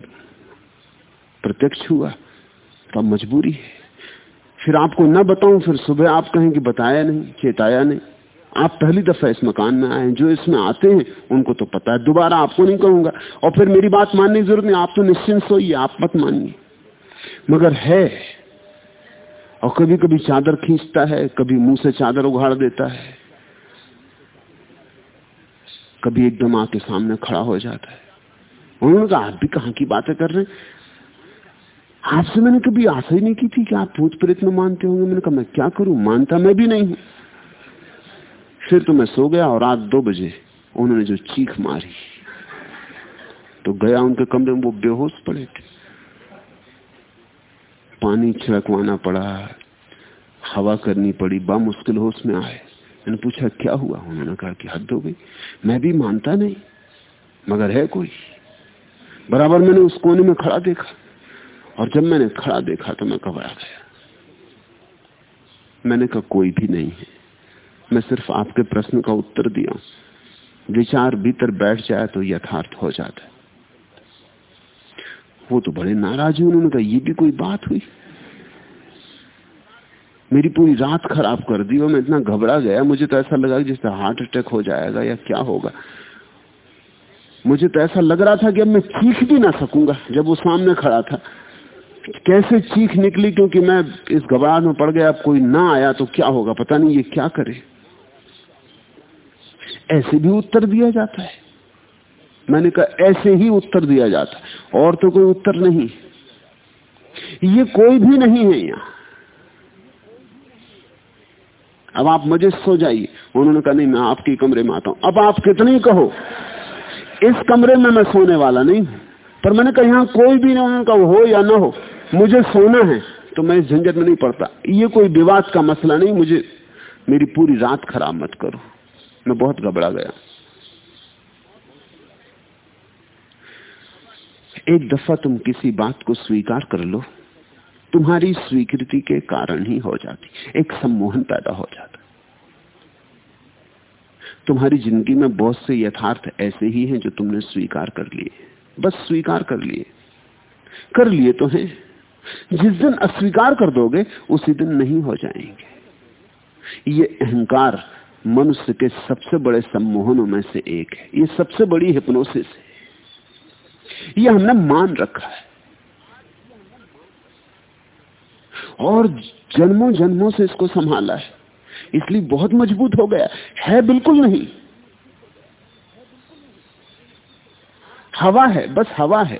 प्रत्यक्ष हुआ तो मजबूरी है। फिर आपको न बताऊँ, फिर सुबह आप कहें कि बताया नहीं, चेताया नहीं। आप पहली दफ़ा इस मकान में आए जो इसमें आते हैं, उनको तो पता है। दोबारा आपको नहीं कहूँगा। और फिर मेरी बात मानने की ज़रूरत नहीं, आप तो निश्चिंत सोइए आप मत मानिए। मगर है, और कभी कभी चादर खींचता है, कभी मुँह से चादर उघाड़ देता है, कभी एकदम आके सामने खड़ा हो जाता है। उन्होंने कहा, आप भी कहा की बातें कर रहे हैं? आपसे मैंने कभी आशा ही नहीं की थी कि आप भूत प्रेत में मानते होंगे। मैंने कहा, मैं क्या करूँ? मानता मैं भी नहीं हूँ। फिर तो मैं सो गया और रात दो बजे उन्होंने जो चीख मारी। तो गया उनके कमरे में, वो बेहोश पड़े थे। पानी छिड़कवाना पड़ा, हवा करनी पड़ी, बा मुश्किल होश में आए। मैंने पूछा, क्या हुआ? उन्होंने कहा कि हद हो गई। मैं भी मानता नहीं, मगर है कोई। बराबर मैंने उस कोने में खड़ा देखा। और जब मैंने खड़ा देखा तो मैं घबरा गया। मैंने कहा, कोई भी नहीं है। मैं सिर्फ़ आपके प्रश्न का उत्तर दिया। विचार भीतर बैठ जाए तो यथार्थ हो जाता है। वो तो बड़े नाराज़ हुए उन्होंने कहा, ये भी कोई बात हुई? मेरी पूरी रात खराब कर दी और मैं इतना घबरा गया। मुझे तो ऐसा लगा जैसे हार्ट अटैक हो जाएगा या क्या होगा। मुझे तो ऐसा लग रहा था कि अब मैं चीख भी ना सकूँगा, जब वो सामने खड़ा था। कैसे चीख निकली? क्योंकि मैं इस घबराहट में पड़ गया, अब कोई ना आया तो क्या होगा? पता नहीं ये क्या करे। ऐसे भी उत्तर दिया जाता है। मैंने कहा, ऐसे ही उत्तर दिया जाता है। और तो कोई उत्तर नहीं। ये कोई भी नहीं है यहाँ। अब आप मज़े सो जाइए। उन्होंने कहा, नहीं, मैं आपके कमरे में आता हूँ। अब आप कितने कहो? इस कमरे में मैं सोने वाला नहीं पर मैंने कहा, यहाँ कोई भी नहीं उन्होंने कहा हो या ना हो, मुझे सोना है। तो मैं इस झंझट में नहीं पड़ता। ये कोई विवाद का मसला नहीं। मुझे, मेरी पूरी रात खराब मत करो। मैं बहुत घबरा गया। एक दफ़ा तुम किसी बात को स्वीकार कर लो, तुम्हारी स्वीकृति के कारण ही हो जाती, एक सम्मोहन पैदा हो जाता। तुम्हारी ज़िंदगी में बहुत से यथार्थ ऐसे ही हैं जो तुमने स्वीकार कर लिए बस स्वीकार कर लिए। कर लिए तो हैं। जिस दिन अस्वीकार कर दोगे, उसी दिन नहीं हो जाएँगे। ये अहंकार मनुष्य के सबसे बड़े सम्मोहनों में से एक है। ये सबसे बड़ी हिप्नोसिस है। ये हमने मान रखा है। और जन्मों जन्मों से इसको संभाला है। इसलिए बहुत मज़बूत हो गया। है बिल्कुल नहीं। हवा है, बस हवा है।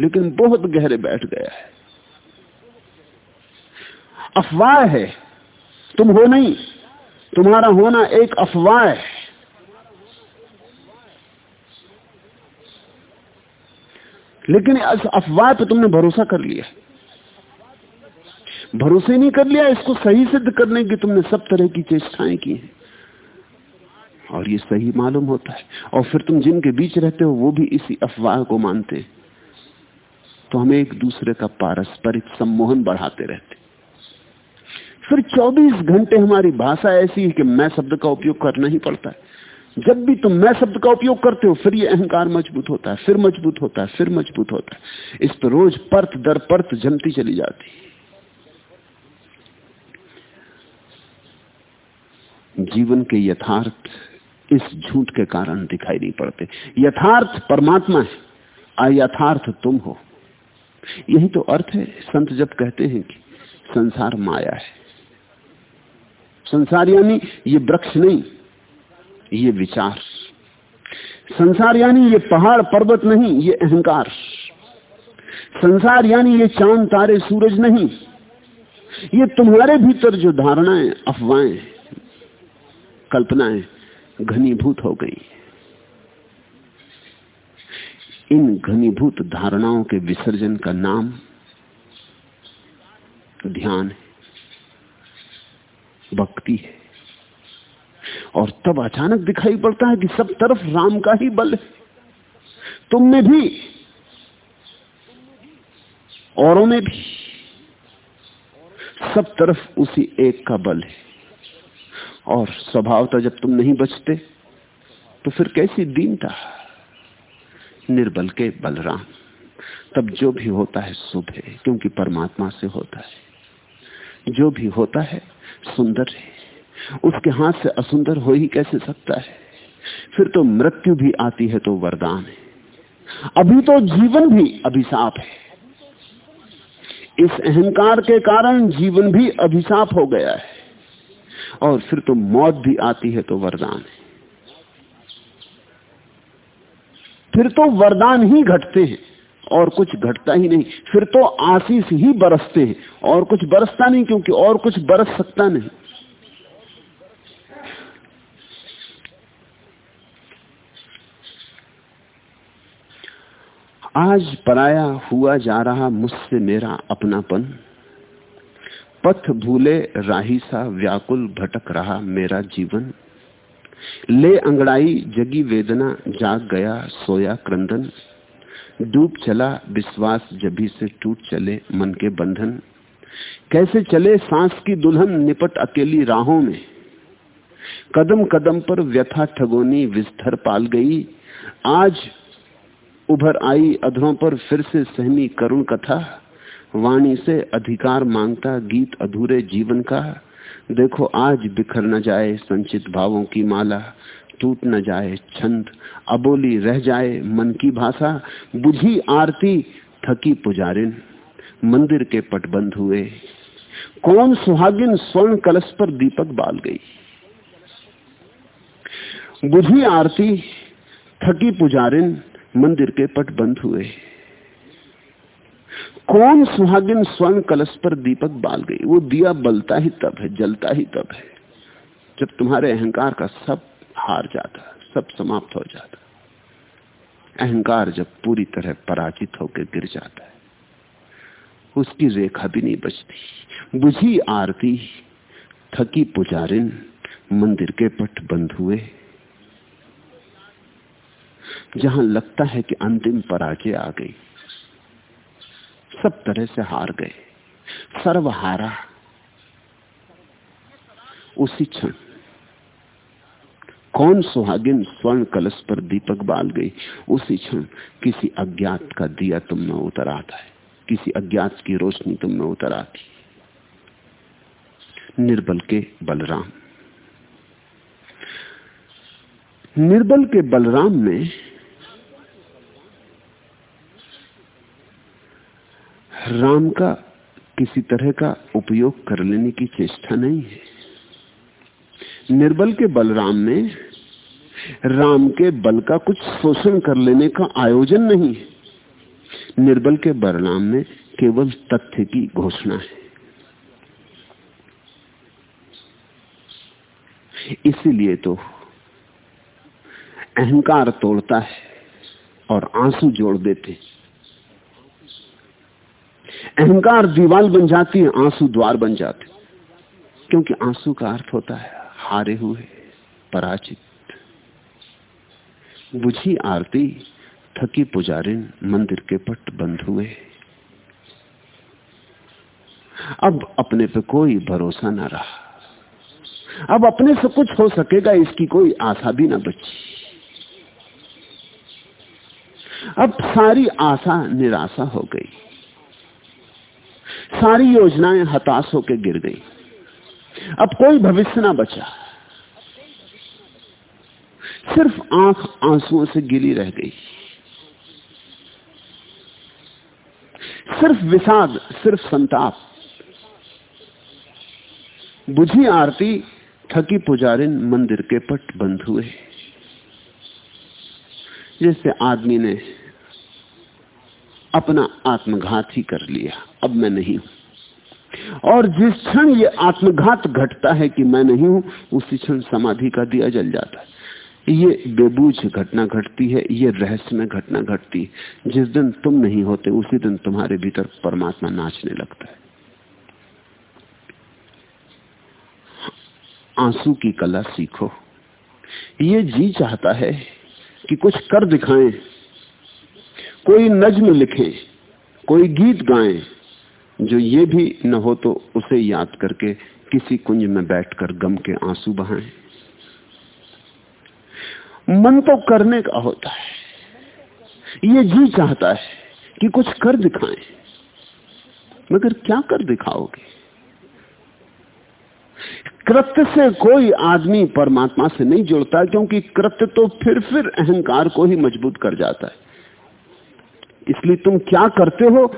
लेकिन बहुत गहरे बैठ गया है। अफवाह है। तुम हो नहीं। तुम्हारा होना एक अफवाह है। लेकिन इस अफवाह पे तुमने भरोसा कर लिया। भरोसे नहीं कर लिया, इसको सही सिद्ध करने की तुमने सब तरह की चेष्टाएँ की हैं। और ये सही मालूम होता है। और फिर तुम जिनके बीच रहते हो, वो भी इसी अफवाह को मानते तो हमें एक दूसरे का पारस्परिक सम्मोहन बढ़ाते रहते फिर 24 घंटे हमारी भाषा ऐसी है कि मैं शब्द का उपयोग करना ही पड़ता है। जब भी तुम मैं शब्द का उपयोग करते हो, फिर ये अहंकार मज़बूत होता है, फिर मज़बूत होता है, फिर मज़बूत होता है। इस पर रोज परत दर परत जमती चली जाती जीवन के यथार्थ इस झूठ के कारण दिखाई नहीं पड़ते। यथार्थ परमात्मा है, अयथार्थ तुम हो। यही तो अर्थ है, संत जब कहते हैं कि संसार माया है। संसार यानी ये वृक्ष नहीं, ये विचार। संसार यानी ये पहाड़, पर्वत नहीं, ये अहंकार। संसार यानी ये चाँद, तारे, सूरज नहीं, ये तुम्हारे भीतर जो धारणाएँ, अफवाहें, कल्पनाएँ घनीभूत हो गई। इन घनीभूत धारणाओं के विसर्जन का नाम ध्यान है। भक्ति है। और तब अचानक दिखाई पड़ता है कि सब तरफ़ राम का ही बल है। तुम में भी, औरों में भी, सब तरफ़ उसी एक का बल है। और स्वभावता जब तुम नहीं बचते तो फिर कैसी दीनता? निर्बल के बलराम, तब जो भी होता है शुभ है, क्योंकि परमात्मा से होता है। जो भी होता है सुंदर है। उसके हाथ से असुंदर हो ही कैसे सकता है? फिर तो मृत्यु भी आती है तो वरदान है। अभी तो जीवन भी अभिशाप है। इस अहंकार के कारण जीवन भी अभिशाप हो गया है। और फिर तो मौत भी आती है तो वरदान है। फिर तो वरदान ही घटते हैं। और कुछ घटता ही नहीं। फिर तो आशीष ही बरसते हैं। और कुछ बरसता नहीं क्योंकि और कुछ बरस सकता नहीं। आज पराया हुआ जा रहा मुझसे मेरा अपनापन। पथ भूले राही सा व्याकुल भटक रहा मेरा जीवन। ले अंगड़ाई जगी वेदना जाग गया सोया क्रंदन। डूब चला, विश्वास जभी से टूट चले, मन के बंधन। कैसे चले सांस की दुल्हन निपट अकेली राहों में? कदम कदम पर व्यथा ठगोनी विस्तर पाल गई। आज उभर आई अधरों पर फिर से सहमी करुण कथा। वाणी से अधिकार माँगता गीत अधूरे जीवन का। देखो आज बिखर न जाए संचित भावों की माला। टूट न जाए छंद। अबोली रह जाए मन की भाषा। बुझी आरती, थकी पुजारिन। मंदिर के पट बंद हुए। कौन सुहागिन स्वर्ण कलश पर दीपक बाल गई? बुझी आरती, थकी पुजारिन मंदिर के पट बंद हुए। कौन सुहागिन स्वर्ण कलश पर दीपक बाल गई? वो दिया बलता ही तब है, जलता ही तब है। जब तुम्हारे अहंकार का सब हार जाता सब समाप्त हो जाता अहंकार जब पूरी तरह पराजित होकर गिर जाता है, उसकी रेखा भी नहीं बचती। बुझी आरती, थकी पुजारिन मंदिर के पट बंद हुए। जहाँ लगता है कि अंतिम पराजय आ गई, सब तरह से हार गए। सर्वहारा, उसी क्षण कौन सुहागिन स्वर्ण कलश पर दीपक बाल गई? उसी क्षण किसी अज्ञात का दिया तुम में उतर आता है। किसी अज्ञात की रोशनी तुम में उतर आती। निर्बल के बलराम। निर्बल के बलराम में राम का किसी तरह का उपयोग कर लेने की चेष्टा नहीं है। निर्बल के बलराम में राम के बल का कुछ शोषण कर लेने का आयोजन नहीं। है निर्बल के बलराम में केवल तथ्य की घोषणा है। इसीलिए तो अहंकार तोड़ता है और आँसू जोड़ देते अहंकार दीवाल बन जाती है, आँसू द्वार बन जाते क्योंकि आँसू का अर्थ होता है हारे हुए, पराजित। बुझी आरती, थकी पुजारिन मंदिर के पट बंद हुए। अब अपने पे कोई भरोसा ना रहा। अब अपने से कुछ हो सकेगा, इसकी कोई आशा भी ना बची। अब सारी आशा निराशा हो गई। सारी योजनाएँ हताश होकर गिर गई। अब कोई भविष्य ना बचा। सिर्फ़ आँख आंसुओं से गिली रह गई। सिर्फ़ विषाद, सिर्फ़ संताप। बुझी आरती, थकी पुजारिन मंदिर के पट बंद हुए। जैसे आदमी ने अपना आत्मघात ही कर लिया। अब मैं नहीं हूँ। और जिस क्षण ये आत्मघात घटता है कि मैं नहीं हूँ, उसी क्षण समाधि का दिया जल जाता है। ये बेबूझ घटना घटती है, ये रहस्य में घटना घटती है। जिस दिन तुम नहीं होते, उसी दिन तुम्हारे भीतर परमात्मा नाचने लगता है। आँसू की कला सीखो। ये जी चाहता है कि कुछ कर दिखाएँ, कोई नज्म लिखे, कोई गीत गाएँ जो ये भी न हो तो उसे याद करके किसी कुंज में बैठकर गम के आँसू बहाएँ। मन तो करने का होता है। ये जी चाहता है कि कुछ कर दिखाएँ। मगर क्या कर दिखाओगे? कृत्य से कोई आदमी परमात्मा से नहीं जुड़ता, क्योंकि कृत्य तो फिर फिर अहंकार को ही मज़बूत कर जाता है। इसलिए तुम क्या करते हो?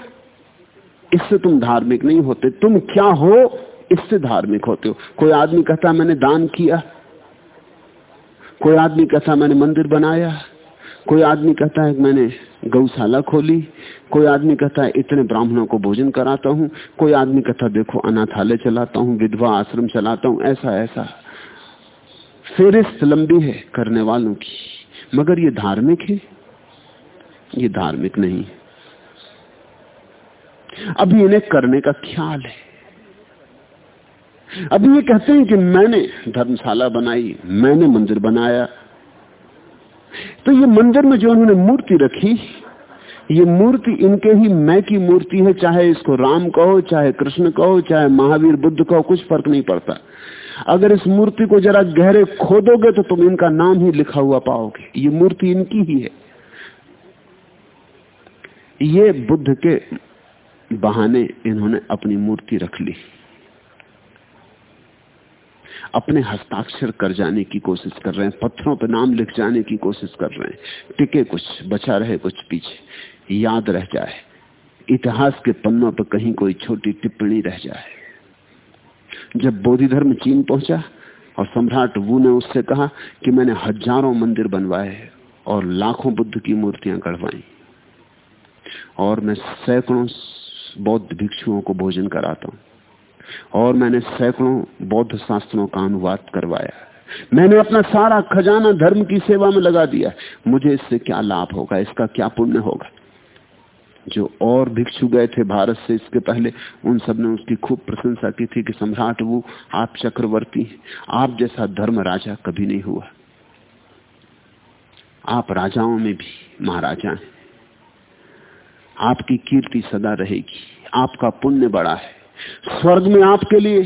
इससे तुम धार्मिक नहीं होते। तुम क्या हो, इससे धार्मिक होते हो। कोई आदमी कहता, मैंने दान किया। कोई आदमी कहता, मैंने मंदिर बनाया। कोई आदमी कहता है मैंने गौशाला खोली। कोई आदमी कहता है इतने ब्राह्मणों को भोजन कराता हूँ। कोई आदमी कहता, देखो, अनाथालय चलाता हूँ, विधवा आश्रम चलाता हूँ, ऐसा ऐसा। फेरिस्त लंबी है करने वालों की, मगर ये धार्मिक है, ये धार्मिक नहीं। अभी इन्हें करने का ख्याल है। अभी ये कहते हैं कि मैंने धर्मशाला बनाई, मैंने मंदिर बनाया। तो ये मंदिर में जो उन्होंने मूर्ति रखी, ये मूर्ति इनके ही मैं की मूर्ति है, चाहे इसको राम कहो, चाहे कृष्ण कहो, चाहे महावीर बुद्ध कहो, कुछ फ़र्क नहीं पड़ता। अगर इस मूर्ति को जरा गहरे खोदोगे तो तुम इनका नाम ही लिखा हुआ पाओगे। ये मूर्ति इनकी ही है। ये बुद्ध के बहाने इन्होंने अपनी मूर्ति रख ली। अपने हस्ताक्षर कर जाने की कोशिश कर रहे हैं, पत्थरों पर नाम लिख जाने की कोशिश कर रहे हैं, टिके कुछ, बचा रहे कुछ पीछे, याद रह जाए, इतिहास के पन्नों पर कहीं कोई छोटी टिप्पणी रह जाए। जब बोधि धर्म चीन पहुँचा और सम्राट वू ने उससे कहा कि मैंने हज़ारों मंदिर बनवाए और लाखों बुद्ध की मूर्तियाँ गढ़वाई और मैं सैकड़ों बौद्ध भिक्षुओं को भोजन कराता हूँ। और मैंने सैकड़ों बौद्ध शास्त्रों का अनुवाद करवाया मैंने अपना सारा खजाना धर्म की सेवा में लगा दिया मुझे इससे क्या लाभ होगा? इसका क्या पुण्य होगा? जो और भिक्षु गए थे भारत से, इसके पहले उन सबने उसकी खूब प्रशंसा की थी कि सम्राट, वो आप चक्रवर्ती आप जैसा धर्म राजा कभी नहीं हुआ। आप राजाओं में भी महाराजा हैं। आपकी कीर्ति सदा रहेगी, आपका पुण्य बड़ा है। स्वर्ग में आपके लिए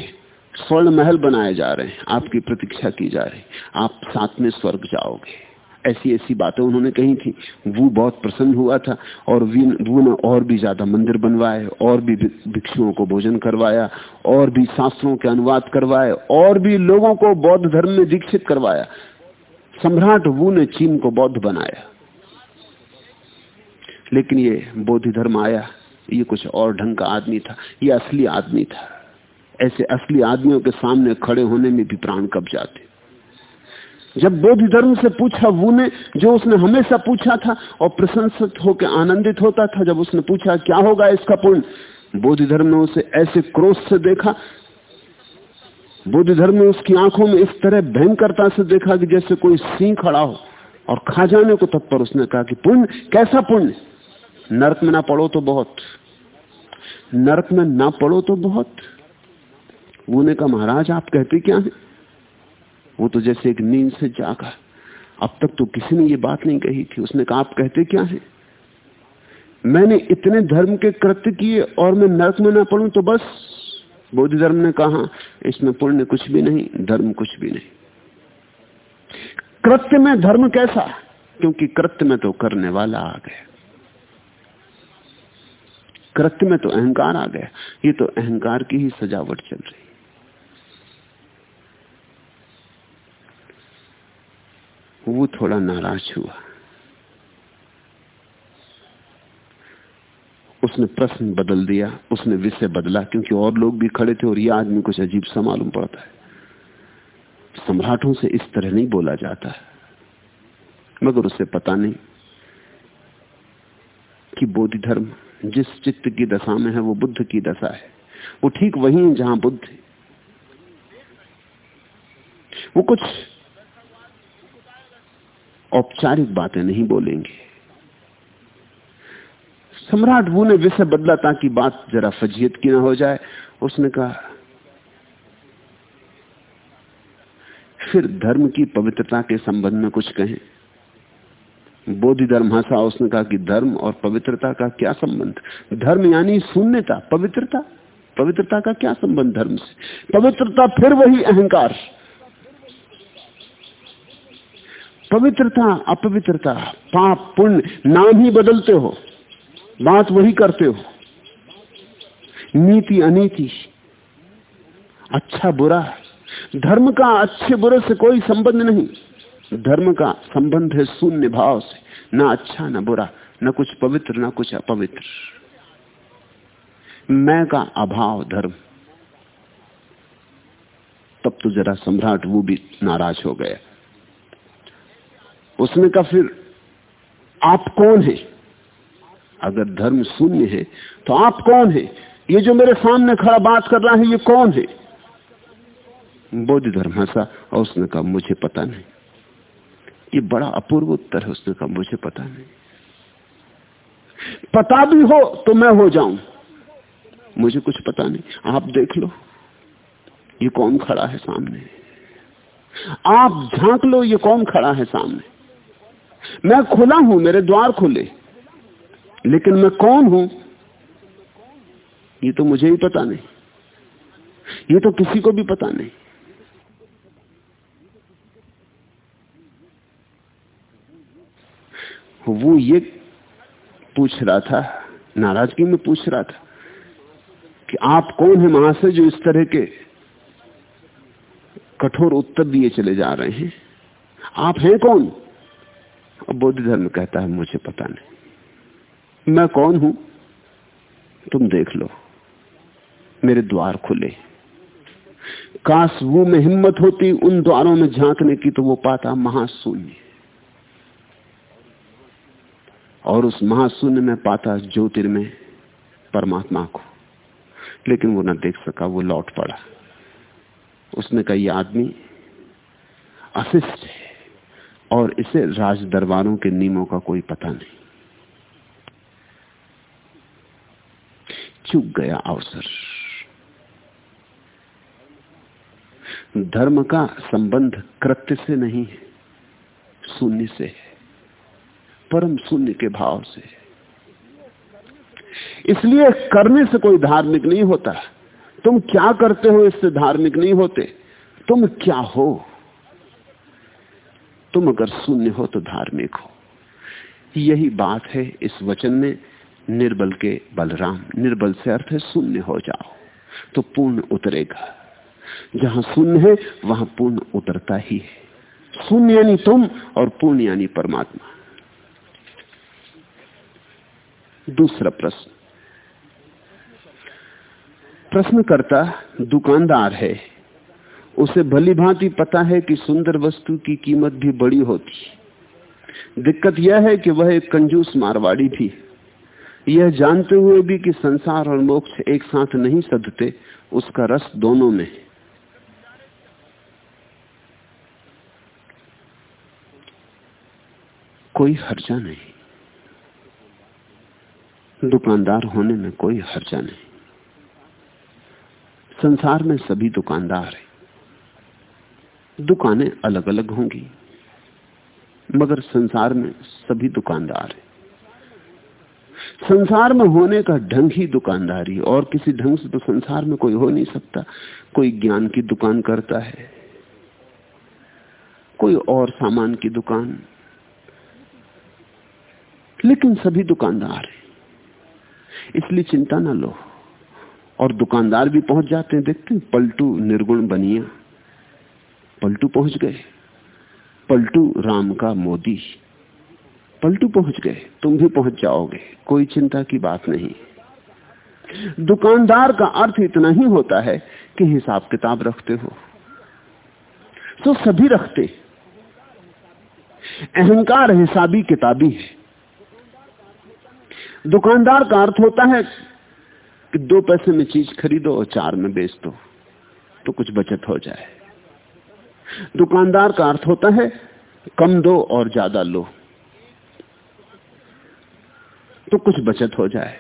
स्वर्ण महल बनाए जा रहे हैं, आपकी प्रतीक्षा की जा रही आप साथ में स्वर्ग जाओगे। ऐसी ऐसी बातें उन्होंने कही थी। वो बहुत प्रसन्न हुआ था और वो ने और भी ज़्यादा मंदिर बनवाए, और भी भिक्षुओं को भोजन करवाया, और भी शास्त्रों के अनुवाद करवाए, और भी लोगों को बौद्ध धर्म में दीक्षित करवाया। सम्राट वो ने चीन को बौद्ध बनाया। लेकिन ये बोधि धर्म आया, ये कुछ और ढंग का आदमी था, ये असली आदमी था। ऐसे असली आदमियों के सामने खड़े होने में भी प्राण कब जाते? जब बोधि धर्म से पूछा वो ने जो उसने हमेशा पूछा था और प्रशंसित होकर आनंदित होता था, जब उसने पूछा, क्या होगा इसका पुण्य? बोधि धर्म ने उसे ऐसे क्रोध से देखा। बोधि धर्म ने उसकी आँखों में इस तरह भयंकरता से देखा कि जैसे कोई सिंह खड़ा हो और खा जाने को तत्पर उसने कहा कि, पुण्य? कैसा पुण्य? नरक में ना पड़ो तो बहुत। नरक में ना पड़ो तो बहुत। वो ने कहा, महाराज, आप कहते क्या है? वो तो जैसे एक नींद से जागा अब तक तो किसी ने ये बात नहीं कही थी उसने कहा, आप कहते क्या है? मैंने इतने धर्म के कृत्य किए और मैं नरक में ना पढ़ू तो बस। बौद्ध धर्म ने कहा, इसमें पुण्य कुछ भी नहीं, धर्म कुछ भी नहीं। कृत्य में धर्म कैसा? क्योंकि कृत्य में तो करने वाला आ गया। कृत्य में तो अहंकार आ गया। ये तो अहंकार की ही सजावट चल रही। वो थोड़ा नाराज़ हुआ। उसने प्रश्न बदल दिया, उसने विषय बदला, क्योंकि और लोग भी खड़े थे और ये आदमी कुछ अजीब सा मालूम पड़ता है। सम्राटों से इस तरह नहीं बोला जाता है, मगर उसे पता नहीं कि बोधि धर्म जिस चित्त की दशा में है, वो बुद्ध की दशा है। वो ठीक वही है जहाँ बुद्ध है। वो कुछ औपचारिक बातें नहीं बोलेंगे। सम्राट वो ने विषय बदला ताकि बात जरा फजीयत की ना हो जाए। उसने कहा, फिर धर्म की पवित्रता के संबंध में कुछ कहें। बोधि धर्म हंसा उसने कहा कि धर्म और पवित्रता का क्या संबंध? धर्म यानी शून्यता, पवित्रता। पवित्रता का क्या संबंध धर्म से? पवित्रता फिर वही अहंकार। पवित्रता, अपवित्रता, पाप, पुण्य, नाम ही बदलते हो। बात वही करते हो। नीति अनीति अच्छा बुरा। धर्म का अच्छे बुरे से कोई संबंध नहीं। धर्म का संबंध है शून्य भाव से। ना अच्छा ना बुरा, ना कुछ पवित्र, ना कुछ अपवित्र। मैं का अभाव धर्म। तब तो जरा सम्राट वो भी नाराज़ हो गया। उसने कहा, फिर आप कौन है? अगर धर्म शून्य है तो आप कौन है? ये जो मेरे सामने खड़ा बात कर रहा है, ये कौन है? बोधि धर्म हंसा और उसने कहा, मुझे पता नहीं। ये बड़ा अपूर्व उत्तर है उसने कहा मुझे पता नहीं। पता भी हो तो मैं हो जाऊँ। मुझे कुछ पता नहीं। आप देख लो ये कौन खड़ा है सामने? आप झाँक लो ये कौन खड़ा है सामने? मैं खुला हूँ मेरे द्वार खुले लेकिन मैं कौन हूँ? ये तो मुझे ही पता नहीं। ये तो किसी को भी पता नहीं। वो ये पूछ रहा था नाराज़गी में पूछ रहा था कि आप कौन है वहाँ से जो इस तरह के कठोर उत्तर दिए चले जा रहे हैं? आप हैं कौन? और बौद्ध धर्म कहता है, मुझे पता नहीं। मैं कौन हूँ? तुम देख लो, मेरे द्वार खुले। काश वो में हिम्मत होती उन द्वारों में झांकने की तो वो पाता महाशून्य। और उस महाशून्य में पाता ज्योतिर्मय परमात्मा को। लेकिन वो ना देख सका, वो लौट पड़ा। उसने कहा यह आदमी अशिष्ट है और इसे राज दरबारों के नियमों का कोई पता नहीं। चुक गया अवसर। धर्म का संबंध कृत्य से नहीं है, शून्य से है। परम शून्य के भाव से। इसलिए करने से कोई धार्मिक नहीं होता। तुम क्या करते हो इससे धार्मिक नहीं होते। तुम क्या हो? तुम अगर शून्य हो तो धार्मिक हो। यही बात है इस वचन में निर्बल के बलराम। निर्बल से अर्थ है शून्य हो जाओ तो पूर्ण उतरेगा। जहाँ शून्य है, वहाँ पूर्ण उतरता ही है। शून्य यानी तुम और पूर्ण यानी परमात्मा। दूसरा प्रश्न। प्रश्नकर्ता दुकानदार है। उसे भली भांति पता है कि सुंदर वस्तु की कीमत भी बड़ी होती। दिक्कत यह है कि वह एक कंजूस मारवाड़ी भी। यह जानते हुए भी कि संसार और मोक्ष एक साथ नहीं सदते उसका रस दोनों में कोई हर्जा नहीं। दुकानदार होने में कोई हर्जा नहीं। संसार में सभी दुकानदार हैं। दुकानें अलग अलग होंगी, मगर संसार में सभी दुकानदार हैं। संसार में होने का ढंग ही दुकानदारी, और किसी ढंग से तो संसार में कोई हो नहीं सकता। कोई ज्ञान की दुकान करता है, कोई और सामान की दुकान। लेकिन सभी दुकानदार हैं। इसलिए चिंता ना लो। और दुकानदार भी पहुँच जाते हैं, देखते हैं, पलटू निर्गुण बनिया। पलटू पहुँच गए। पलटू राम का मोदी। पलटू पहुँच गए। तुम भी पहुँच जाओगे। कोई चिंता की बात नहीं। दुकानदार का अर्थ इतना ही होता है कि हिसाब किताब रखते हो। तो सभी रखते। अहंकार हिसाबी किताबी है। दुकानदार का अर्थ होता है कि दो पैसे में चीज़ खरीदो और चार में बेच दो तो कुछ बचत हो जाए। दुकानदार का अर्थ होता है, कम दो और ज़्यादा लो तो कुछ बचत हो जाए।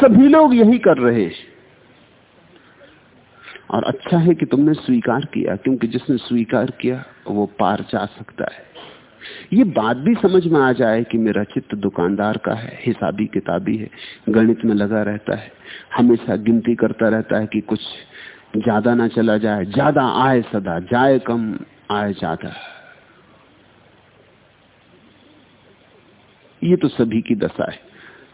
सभी लोग यही कर रहे हैं। और अच्छा है कि तुमने स्वीकार किया, क्योंकि जिसने स्वीकार किया, वो पार जा सकता है। ये बात भी समझ में आ जाए कि मेरा चित्त दुकानदार का है, हिसाबी किताबी है, गणित में लगा रहता है, हमेशा गिनती करता रहता है कि कुछ ज़्यादा ना चला जाए, ज़्यादा आए सदा, जाए कम, आए ज़्यादा। ये तो सभी की दशा है।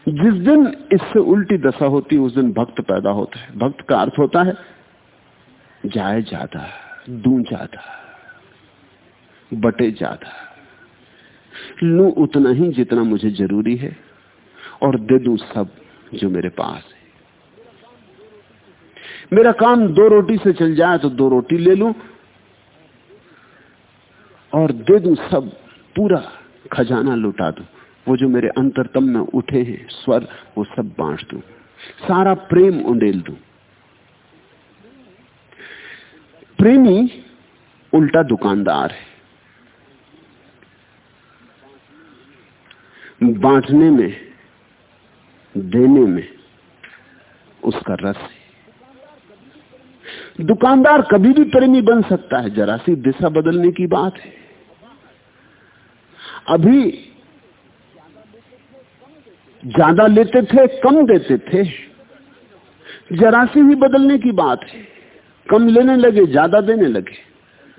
जिस दिन इससे उल्टी दशा होती है उस दिन भक्त पैदा होता है। भक्त का अर्थ होता है, जाए ज़्यादा, दू ज़्यादा, बटे ज़्यादा। लू उतना ही जितना मुझे ज़रूरी है और दे दू सब जो मेरे पास है। मेरा काम दो रोटी से चल जाए तो दो रोटी ले लू और दे दू सब, पूरा खजाना लुटा दू। वो जो मेरे अंतरतम में उठे हैं, स्वर, वो सब बांट दू। सारा प्रेम उंडेल दू। प्रेमी उल्टा दुकानदार है। बांटने में, देने में उसका रस है। दुकानदार कभी भी प्रेमी बन सकता है, जरा सी दिशा बदलने की बात है। अभी ज़्यादा लेते थे, कम देते थे, जरा सी ही बदलने की बात है। कम लेने लगे, ज़्यादा देने लगे,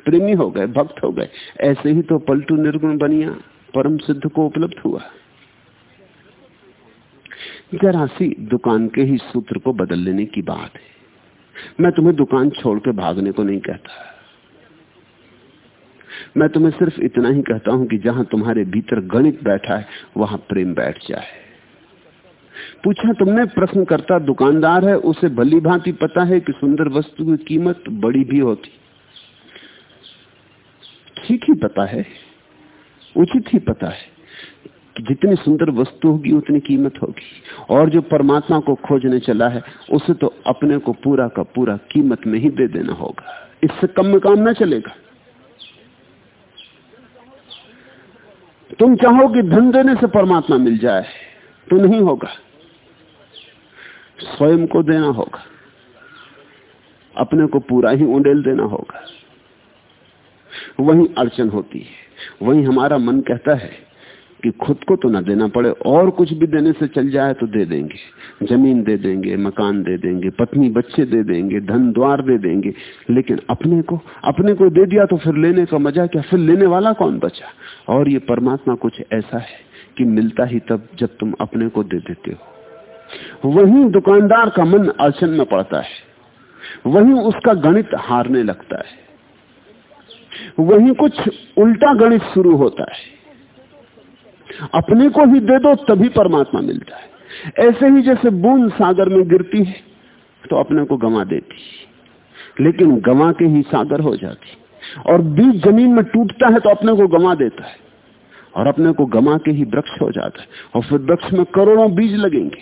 प्रेमी हो गए, भक्त हो गए, ऐसे ही तो पलटू निर्गुण बनिया, परम सिद्ध को उपलब्ध हुआ। जरा सी दुकान के ही सूत्र को बदल लेने की बात है। मैं तुम्हें दुकान छोड़ के भागने को नहीं कहता। मैं तुम्हें सिर्फ़ इतना ही कहता हूँ कि जहाँ तुम्हारे भीतर गणित बैठा है, वहाँ प्रेम बैठ जाए। पूछा तुमने प्रश्न करता दुकानदार है, उसे भली भांति पता है कि सुंदर वस्तु की कीमत बड़ी भी होती। ठीक ही पता है, उचित ही पता है। कि जितनी सुंदर वस्तु होगी, उतनी कीमत होगी। और जो परमात्मा को खोजने चला है, उसे तो अपने को पूरा का पूरा कीमत में ही दे देना होगा। इससे कम में काम ना चलेगा। तुम चाहो कि धन देने से परमात्मा मिल जाए तो नहीं होगा। स्वयं को देना होगा। अपने को पूरा ही उंडेल देना होगा। वही अड़चन होती है। वही हमारा मन कहता है कि खुद को तो ना देना पड़े, और कुछ भी देने से चल जाए तो दे देंगे। ज़मीन दे देंगे, मकान दे देंगे, पत्नी, बच्चे दे देंगे, धन, द्वार दे देंगे। लेकिन अपने को अपने को दे दिया तो फिर लेने का मज़ा क्या? फिर लेने वाला कौन बचा? और ये परमात्मा कुछ ऐसा है कि मिलता ही तब जब तुम अपने को दे देते हो। वही दुकानदार का मन अड़चन में पड़ता है। वही उसका गणित हारने लगता है। वही कुछ उल्टा गणित शुरू होता है। अपने को ही दे दो, तभी परमात्मा मिलता है। ऐसे ही जैसे बूंद सागर में गिरती है तो अपने को गंवा देती लेकिन गंवा के ही सागर हो जाती और बीज ज़मीन में टूटता है तो अपने को गंवा देता है। और अपने को गमा के ही वृक्ष हो जाता है। और फिर वृक्ष में करोड़ों बीज लगेंगे।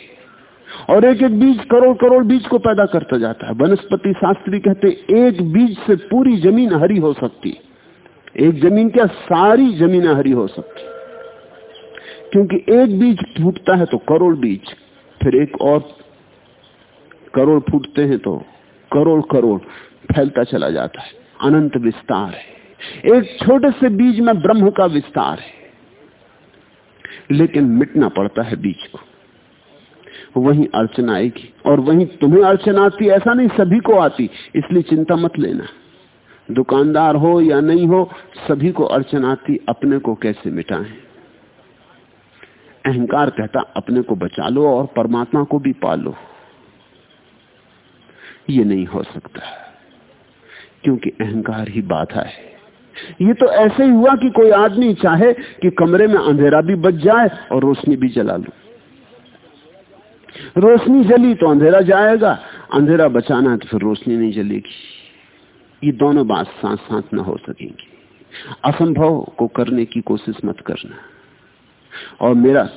और एक एक बीज करोड़ करोड़ बीज को पैदा करता जाता है। वनस्पति शास्त्री कहते एक बीज से पूरी ज़मीन हरी हो सकती एक ज़मीन क्या? सारी ज़मीन हरी हो सकती क्योंकि एक बीज फूटता है तो करोड़ बीज, फिर एक और करोड़ फूटते हैं तो करोड़ करोड़ फैलता चला जाता है। अनंत विस्तार है। एक छोटे से बीज में ब्रह्म का विस्तार है। लेकिन मिटना पड़ता है बीज को। वही अड़चन आएगी। और वही तुम्हें अड़चन आती, ऐसा नहीं सभी को आती, इसलिए चिंता मत लेना। दुकानदार हो या नहीं हो, सभी को अड़चन आती, अपने को कैसे मिटाएँ? अहंकार कहता, अपने को बचा लो और परमात्मा को भी पालो। ये नहीं हो सकता, क्योंकि अहंकार ही बाधा है। ये तो ऐसे ही हुआ कि कोई आदमी चाहे कि कमरे में अंधेरा भी बच जाए और रोशनी भी जला लो। रोशनी जली तो अंधेरा जाएगा, अंधेरा बचाना है तो फिर रोशनी नहीं जलेगी। ये दोनों बात साथ साथ ना हो सकेंगी। असंभव को करने की कोशिश मत करना। और मेरा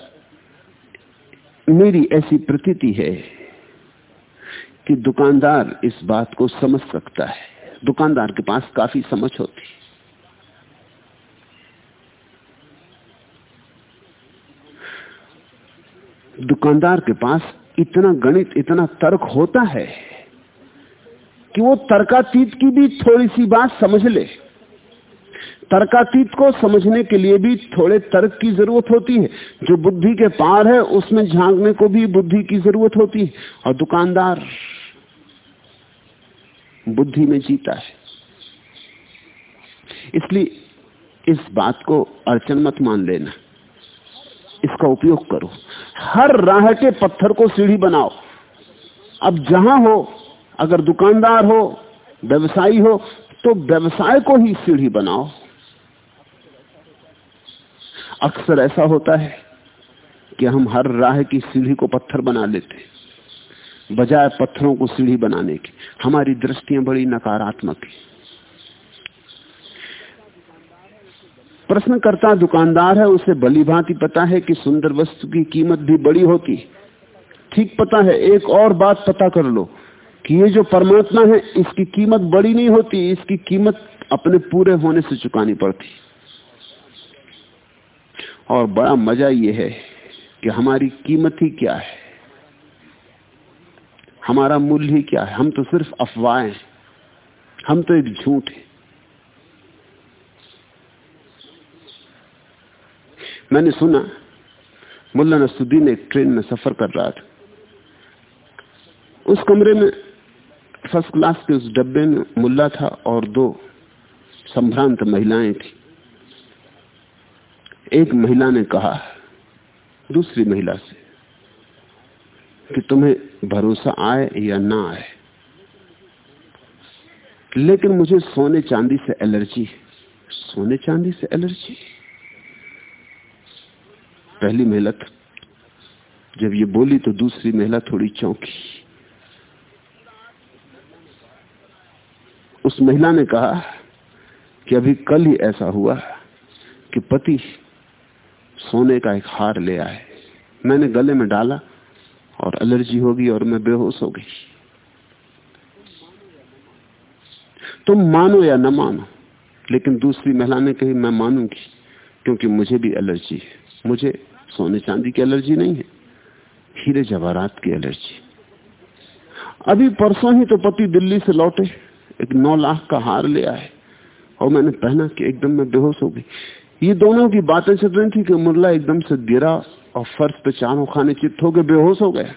मेरी ऐसी प्रतीति है कि दुकानदार इस बात को समझ सकता है। दुकानदार के पास काफ़ी समझ होती दुकानदार के पास इतना गणित, इतना तर्क होता है कि वो तर्कातीत की भी थोड़ी सी बात समझ ले। तर्कातीत को समझने के लिए भी थोड़े तर्क की ज़रूरत होती है। जो बुद्धि के पार है, उसमें झांकने को भी बुद्धि की ज़रूरत होती है। और दुकानदार बुद्धि में जीता है। इसलिए इस बात को अड़चन मत मान लेना। इसका उपयोग करो। हर राह के पत्थर को सीढ़ी बनाओ। अब जहाँ हो, अगर दुकानदार हो, व्यवसायी हो तो व्यवसाय को ही सीढ़ी बनाओ। अक्सर ऐसा होता है कि हम हर राह की सीढ़ी को पत्थर बना लेते बजाय पत्थरों को सीढ़ी बनाने की। हमारी दृष्टियाँ बड़ी नकारात्मक है। प्रश्नकर्ता दुकानदार है, उसे बली भांति पता है कि सुंदर वस्तु की कीमत भी बड़ी होती ठीक पता है, एक और बात पता कर लो कि ये जो परमात्मा है, इसकी कीमत बड़ी नहीं होती, इसकी कीमत अपने पूरे होने से चुकानी पड़ती। और बड़ा मज़ा यह है कि हमारी कीमत ही क्या है? हमारा मूल्य ही क्या है? हम तो सिर्फ़ अफवाहें हम तो एक झूठ है। मैंने सुना, मुल्ला नसुद्दीन एक ट्रेन में सफ़र कर रहा था। उस कमरे में फ़र्स्ट क्लास के उस डब्बे में मुल्ला था और दो संभ्रांत महिलाएँ थी। एक महिला ने कहा दूसरी महिला से कि तुम्हें भरोसा आए या ना आए। लेकिन मुझे सोने चांदी से एलर्जी है। सोने चांदी से एलर्जी पहली महिला जब ये बोली तो दूसरी महिला थोड़ी चौंकी। उस महिला ने कहा कि अभी कल ही ऐसा हुआ कि पति सोने का एक हार ले आए। मैंने गले में डाला और एलर्जी होगी और मैं बेहोश हो गई। तुम मानो या न मानो, लेकिन दूसरी महिला ने कही मैं मानूँगी, क्योंकि मुझे भी एलर्जी है। मुझे सोने चांदी की एलर्जी नहीं है, हीरे जवाहरात की एलर्जी। अभी परसों ही तो पति दिल्ली से लौटे, एक नौ लाख का हार ले आए, और मैंने पहना कि एकदम मैं बेहोश हो गई। ये दोनों की बातें चल रही थी कि मुर्ला एकदम से गिरा और फर्श पे चारों खाने चित्त हो गए, बेहोश हो गए।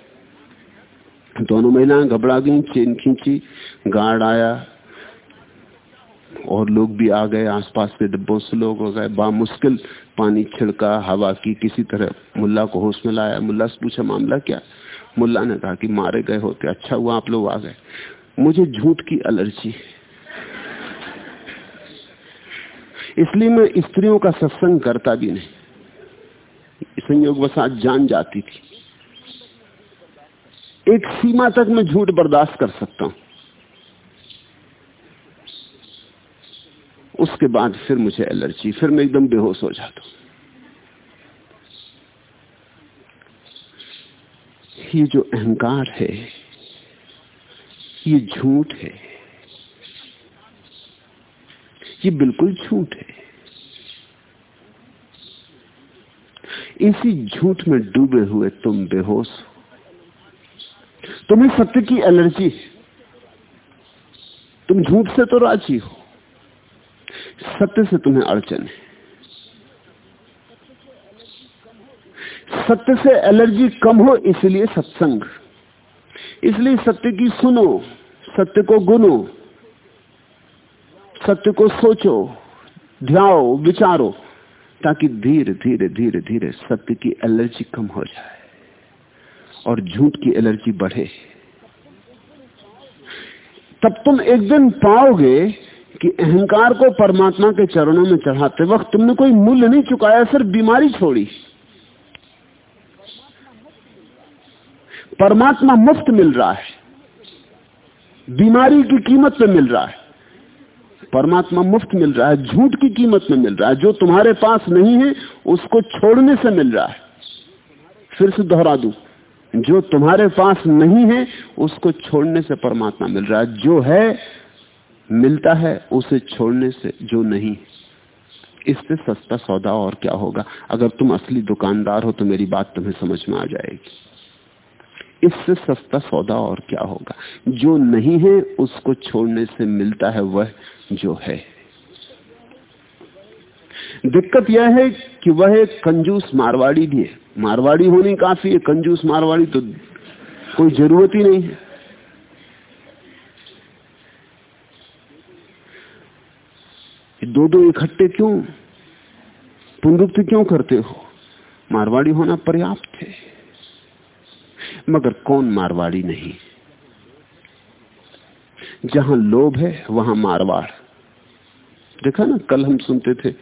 दोनों महिलाएँ घबरा गई, चेन खींची, गार्ड आया और लोग भी आ गए। आसपास के डिब्बों से लोग हो गए। बा मुश्किल पानी छिड़का, हवा की किसी तरह मुल्ला को होश में लाया। मुल्ला से पूछा, मामला क्या? मुल्ला ने कहा कि मारे गए होते अच्छा हुआ, आप लोग आ गए। मुझे झूठ की एलर्जी है। इसलिए मैं स्त्रियों का सत्संग करता भी नहीं। संयोग वसात जान जाती थी। एक सीमा तक मैं झूठ बर्दाश्त कर सकता हूँ। उसके बाद फिर मुझे एलर्जी, फिर मैं एकदम बेहोश हो जाता हूँ। ये जो अहंकार है, ये झूठ है ये बिल्कुल झूठ है। इसी झूठ में डूबे हुए तुम बेहोश हो। तुम्हें सत्य की एलर्जी है। तुम झूठ से तो राज़ी हो। सत्य से तुम्हें अड़चन है। सत्य से एलर्जी कम हो, इसलिए सत्संग। इसलिए सत्य की सुनो, सत्य को गुनो। सत्य को सोचो, ध्याओ, विचारो, ताकि धीरे धीरे धीरे धीरे सत्य की एलर्जी कम हो जाए और झूठ की एलर्जी बढ़े। तब तुम एक दिन पाओगे कि अहंकार को परमात्मा के चरणों में चढ़ाते वक्त तुमने कोई मूल्य नहीं चुकाया, सिर्फ़ बीमारी छोड़ी। परमात्मा मुफ़्त मिल रहा है। बीमारी की कीमत पे मिल रहा है। परमात्मा मुफ़्त मिल रहा है, झूठ की कीमत में मिल रहा है, जो तुम्हारे पास नहीं है, उसको छोड़ने से मिल रहा है। फिर से दोहरा दू, जो तुम्हारे पास नहीं है, उसको छोड़ने से परमात्मा मिल रहा है। जो है, मिलता है, उसे छोड़ने से जो नहीं इससे सस्ता सौदा और क्या होगा? अगर तुम असली दुकानदार हो तो मेरी बात तुम्हें समझ में आ जाएगी। इससे सस्ता सौदा और क्या होगा? जो नहीं है, उसको छोड़ने से मिलता है वह जो है। दिक्कत यह है कि वह एक कंजूस मारवाड़ी भी है। मारवाड़ी होनी काफ़ी है, कंजूस मारवाड़ी तो कोई ज़रूरत ही नहीं है। दो दो इकट्ठे क्यों? पुनरुक्ति क्यों करते हो? मारवाड़ी होना पर्याप्त है। मगर कौन मारवाड़ी नहीं? जहाँ लोभ है, वहाँ मारवाड़। देखा ना, कल हम सुनते थे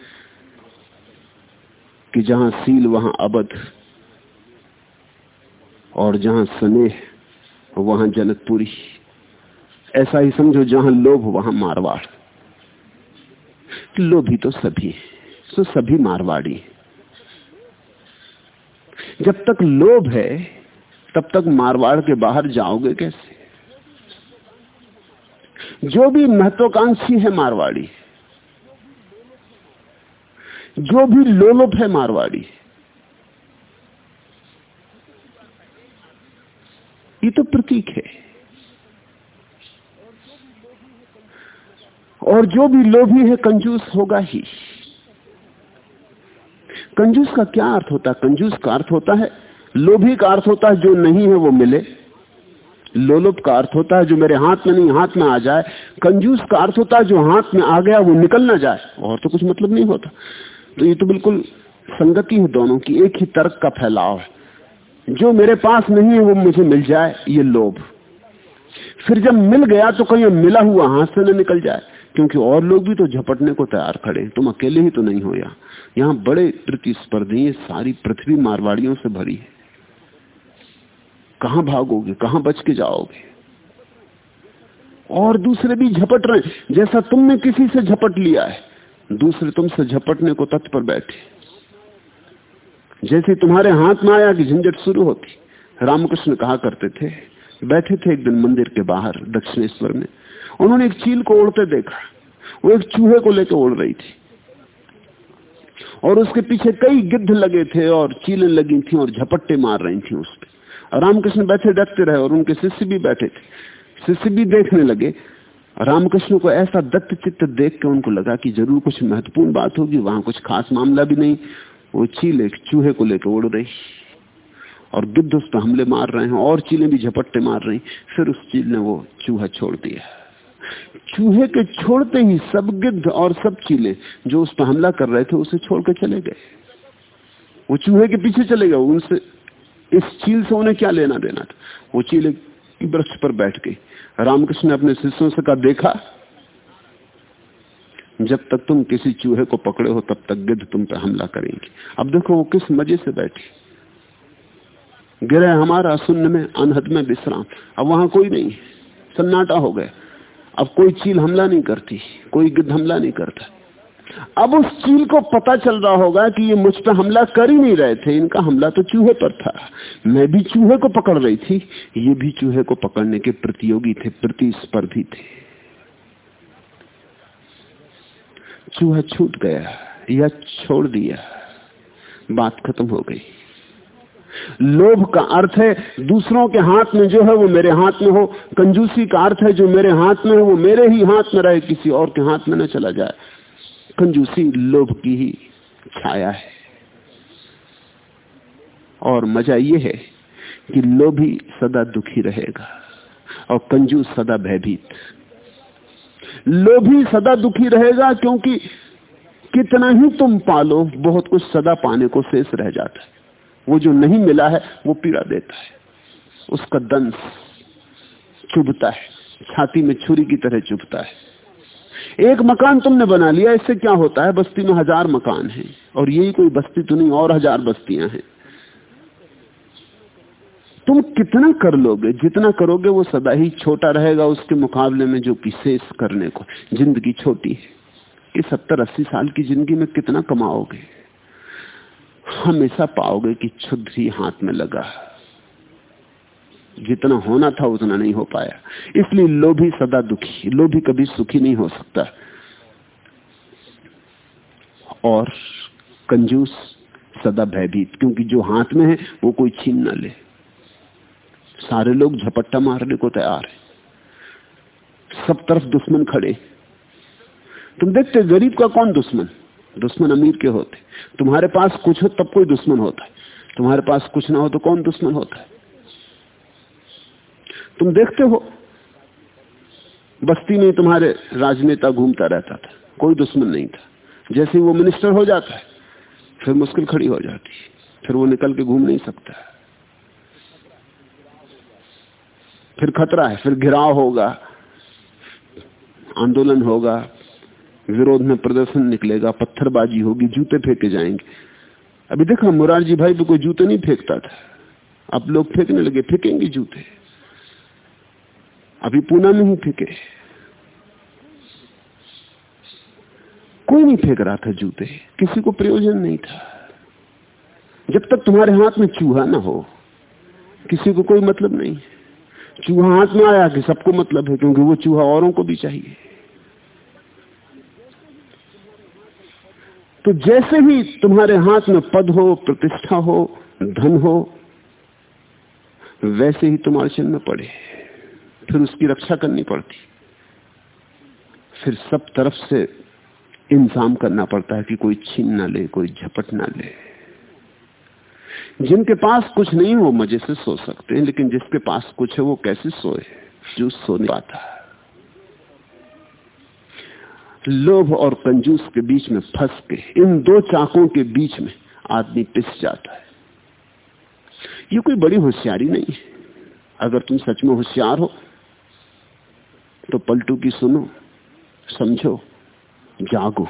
कि जहाँ सील, वहाँ अबध और जहाँ स्नेह, वहाँ जनकपुरी। ऐसा ही समझो, जहाँ लोभ, वहाँ मारवाड़। लोभी तो सभी तो सभी मारवाड़ी जब तक लोभ है तब तक मारवाड़ के बाहर जाओगे कैसे? जो भी महत्वाकांक्षी है मारवाड़ी, जो भी लोलुप है मारवाड़ी, ये तो प्रतीक है। और जो भी लोभी है, कंजूस होगा ही। कंजूस का क्या अर्थ होता है? कंजूस का अर्थ होता है लोभी का अर्थ होता है जो नहीं है वो मिले। लोलुप का अर्थ होता है जो मेरे हाथ में नहीं, हाथ में आ जाए। कंजूस का अर्थ होता है जो हाथ में आ गया, वो निकल ना जाए। और तो कुछ मतलब नहीं होता। तो ये तो बिल्कुल संगति है दोनों की। एक ही तर्क का फैलाव है। जो मेरे पास नहीं है, वो मुझे मिल जाए, ये लोभ। फिर जब मिल गया तो कहीं मिला हुआ हाथ से न निकल जाए। क्योंकि और लोग भी तो झपटने को तैयार खड़े तुम अकेले ही तो नहीं हो यहाँ। यहाँ बड़े प्रतिस्पर्धी सारी पृथ्वी मारवाड़ियों से भरी है। कहाँ भागोगे, कहाँ बच के जाओगे? और दूसरे भी झपट रहे जैसा तुमने किसी से झपट लिया है, दूसरे तुमसे झपटने को तत्पर बैठे। जैसे तुम्हारे हाथ में आया कि झंझट शुरू होती, रामकृष्ण कहा करते थे, बैठे थे एक दिन मंदिर के बाहर, दक्षिणेश्वर में। उन्होंने एक चील को उड़ते देखा, वो एक चूहे को लेकर उड़ रही थी। और उसके पीछे कई गिद्ध लगे थे और चीलें लगी थी और झपट्टे मार रही थी उस पर रामकृष्ण बैठे डरते रहे और उनके शिष्य भी बैठे थे। शिष्य भी देखने लगे। रामकृष्ण को ऐसा दत्त चित्त देख के उनको लगा कि ज़रूर कुछ महत्वपूर्ण बात होगी, वहाँ कुछ खास मामला भी नहीं। वो चील चूहे को लेकर उड़ रही। और गिद्ध उस पर हमले मार रहे हैं, और चीलें भी झपट्टे मार रही। फिर उस चील ने वो चूहा छोड़ दिया। चूहे के छोड़ते ही सब गिद्ध और सब चीले जो उस पर हमला कर रहे थे, उसे छोड़ के चले गए। वो चूहे के पीछे चले गए, उनसे इस चील से उन्हें क्या लेना देना था? वो चील एक वृक्ष पर बैठ गई। रामकृष्ण ने अपने शिष्यों से कहा, देखा, जब तक तुम किसी चूहे को पकड़े हो, तब तक गिद्ध तुम पर हमला करेंगे। अब देखो, वो किस मज़े से बैठी। गिरे हमारा शून्य में, अनहद में विश्राम। अब वहाँ कोई नहीं सन्नाटा हो गया। अब कोई चील हमला नहीं करती, कोई गिद्ध हमला नहीं करता। अब उस चील को पता चल रहा होगा कि ये मुझ पर हमला कर ही नहीं रहे थे। इनका हमला तो चूहे पर था। मैं भी चूहे को पकड़ रही थी। ये भी चूहे को पकड़ने के प्रतियोगी थे, प्रतिस्पर्धी थे। चूहा छूट गया या छोड़ दिया, बात खत्म हो गई। लोभ का अर्थ है, दूसरों के हाथ में जो है वो मेरे हाथ में हो। कंजूसी का अर्थ है, जो मेरे हाथ में हो, वो मेरे ही हाथ में रहे, किसी और के हाथ में न चला जाए। कंजूसी लोभ की ही छाया है। और मज़ा यह है कि लोभी सदा दुखी रहेगा और कंजूस सदा भयभीत। लोभी सदा दुखी रहेगा क्योंकि कितना ही तुम पालो, बहुत कुछ सदा पाने को शेष रह जाता है। वो जो नहीं मिला है, वो पीड़ा देता है। उसका दंश चुभता है, छाती में छुरी की तरह चुभता है। एक मकान तुमने बना लिया, इससे क्या होता है? बस्ती में हज़ार मकान हैं, और यही कोई बस्ती तो नहीं, और हज़ार बस्तियाँ हैं। तुम कितना कर लोगे? जितना करोगे, वो सदा ही छोटा रहेगा उसके मुकाबले में जो कि विशेष करने को। ज़िंदगी छोटी है। कि सत्तर अस्सी साल की ज़िंदगी में कितना कमाओगे? हमेशा पाओगे कि ही हाथ में लगा जितना होना था उतना नहीं हो पाया। इसलिए लोभी सदा दुखी, लोभी कभी सुखी नहीं हो सकता। और कंजूस सदा भयभीत, क्योंकि जो हाथ में है, वो कोई छीन ना ले। सारे लोग झपट्टा मारने को तैयार है। सब तरफ़ दुश्मन खड़े। तुम देखते गरीब का कौन दुश्मन? दुश्मन अमीर के होते। तुम्हारे पास कुछ हो, तब कोई दुश्मन होता है। तुम्हारे पास कुछ ना हो तो कौन दुश्मन होता है? तुम देखते हो? बस्ती में तुम्हारे राजनेता घूमता रहता था, कोई दुश्मन नहीं था। जैसे वो मिनिस्टर हो जाता है, फिर मुश्किल खड़ी हो जाती है, फिर वो निकल के घूम नहीं सकता। फिर खतरा है, फिर घिराव होगा, आंदोलन होगा, विरोध में प्रदर्शन निकलेगा, पत्थरबाजी होगी, जूते फेंके जाएँगे। अभी देखा मुरारजी भाई भी कोई जूते नहीं फेंकता था। अब लोग फेंकने लगे, फेंकेंगे जूते। अभी पूना नहीं फेंके। कोई नहीं फेंक रहा था जूते। किसी को प्रयोजन नहीं था। जब तक तुम्हारे हाथ में चूहा ना हो, किसी को कोई मतलब नहीं। चूहा हाथ में आया कि सबको मतलब है, क्योंकि वो चूहा औरों को भी चाहिए। तो जैसे ही तुम्हारे हाथ में पद हो, प्रतिष्ठा हो, धन हो, वैसे ही तुम अड़चन में पड़े। फिर उसकी रक्षा करनी पड़ती। फिर सब तरफ़ से इंतज़ाम करना पड़ता है कि कोई छीन ना ले, कोई झपट ना ले। जिनके पास कुछ नहीं, वो मज़े से सो सकते हैं, लेकिन जिसके पास कुछ है, वो कैसे सोए? जो सो नहीं पाता। लोभ और कंजूस के बीच में फंस के, इन दो चाकों के बीच में आदमी पिस जाता है। ये कोई बड़ी होशियारी नहीं है। अगर तुम सच में होशियार हो तो पलटू की सुनो, समझो, जागो,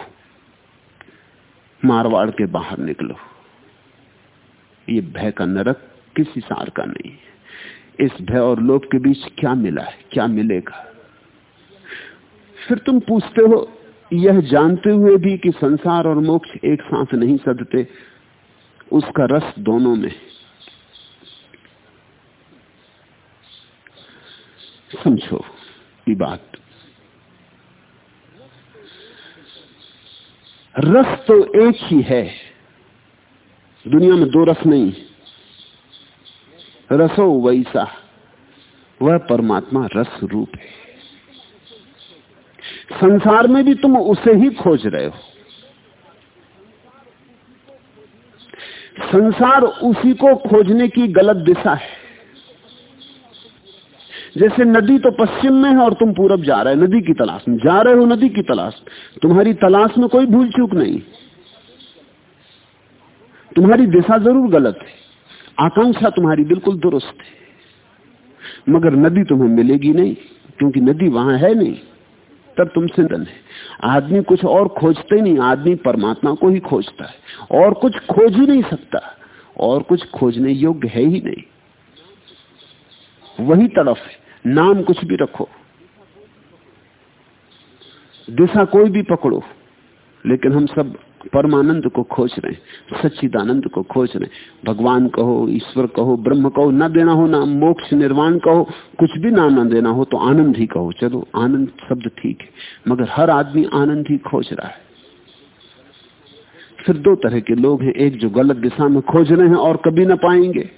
मारवाड़ के बाहर निकलो। ये भय का नरक किसी सार का नहीं है। इस भय और लोभ के बीच क्या मिला है, क्या मिलेगा? फिर तुम पूछते हो, यह जानते हुए भी कि संसार और मोक्ष एक साथ नहीं सदते, उसका रस दोनों में समझो। की बात। रस तो एक ही है। दुनिया में दो रस नहीं। रसो वैसा। वह परमात्मा रस रूप है। संसार में भी तुम उसे ही खोज रहे हो। संसार उसी को खोजने की गलत दिशा है। जैसे नदी तो पश्चिम में है और तुम पूरब जा रहे हो, नदी की तलाश में। जा रहे हो नदी की तलाश तुम्हारी तलाश में कोई भूल चूक नहीं। तुम्हारी दिशा ज़रूर गलत है। आकांक्षा तुम्हारी बिल्कुल दुरुस्त है। मगर नदी तुम्हें मिलेगी नहीं, क्योंकि नदी वहाँ है नहीं। तब तुम सिंधन है। आदमी कुछ और खोजते नहीं, आदमी परमात्मा को ही खोजता है। और कुछ खोज ही नहीं सकता, और कुछ खोजने योग्य है ही नहीं। वही तड़फ है। नाम कुछ भी रखो। दिशा कोई भी पकड़ो, लेकिन हम सब परमानंद को खोज रहे हैं, सच्चिदानंद को खोज रहे हैं। भगवान कहो, ईश्वर कहो, ब्रह्म कहो, ना देना हो ना मोक्ष निर्वाण कहो, कुछ भी नाम ना देना हो तो आनंद ही कहो। चलो, आनंद शब्द ठीक है, मगर हर आदमी आनंद ही खोज रहा है। फिर दो तरह के लोग हैं, एक जो गलत दिशा में खोज रहे हैं और कभी ना पाएँगे।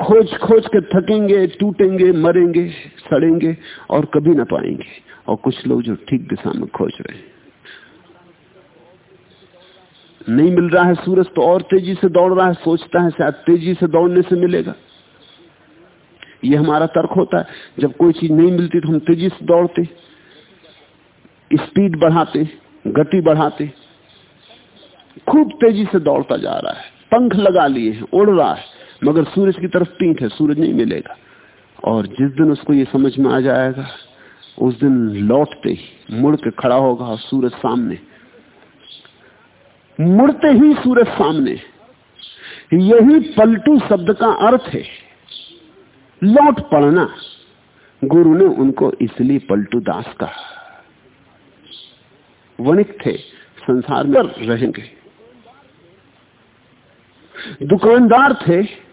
खोज खोज के थकेंगे, टूटेंगे, मरेंगे, सड़ेंगे और कभी ना पाएँगे। और कुछ लोग जो ठीक दिशा में खोज रहे हैं। नहीं मिल रहा है सूरज तो और तेज़ी से दौड़ रहा है, सोचता है शायद तेज़ी से दौड़ने से मिलेगा। ये हमारा तर्क होता है, जब कोई चीज़ नहीं मिलती तो हम तेज़ी से दौड़ते स्पीड बढ़ाते, गति बढ़ाते। खूब तेज़ी से दौड़ता जा रहा है, पंख लगा लिए उड़ रहा है। मगर सूरज की तरफ़ पीठ है, सूरज नहीं मिलेगा। और जिस दिन उसको ये समझ में आ जाएगा, उस दिन लौटते ही मुड़ के खड़ा होगा और सूरज सामने। मुड़ते ही सूरज सामने। यही पलटू शब्द का अर्थ है, लौट पड़ना। गुरु ने उनको इसलिए पलटू दास कहा। वणिक थे, संसार में रहेंगे दुकानदार थे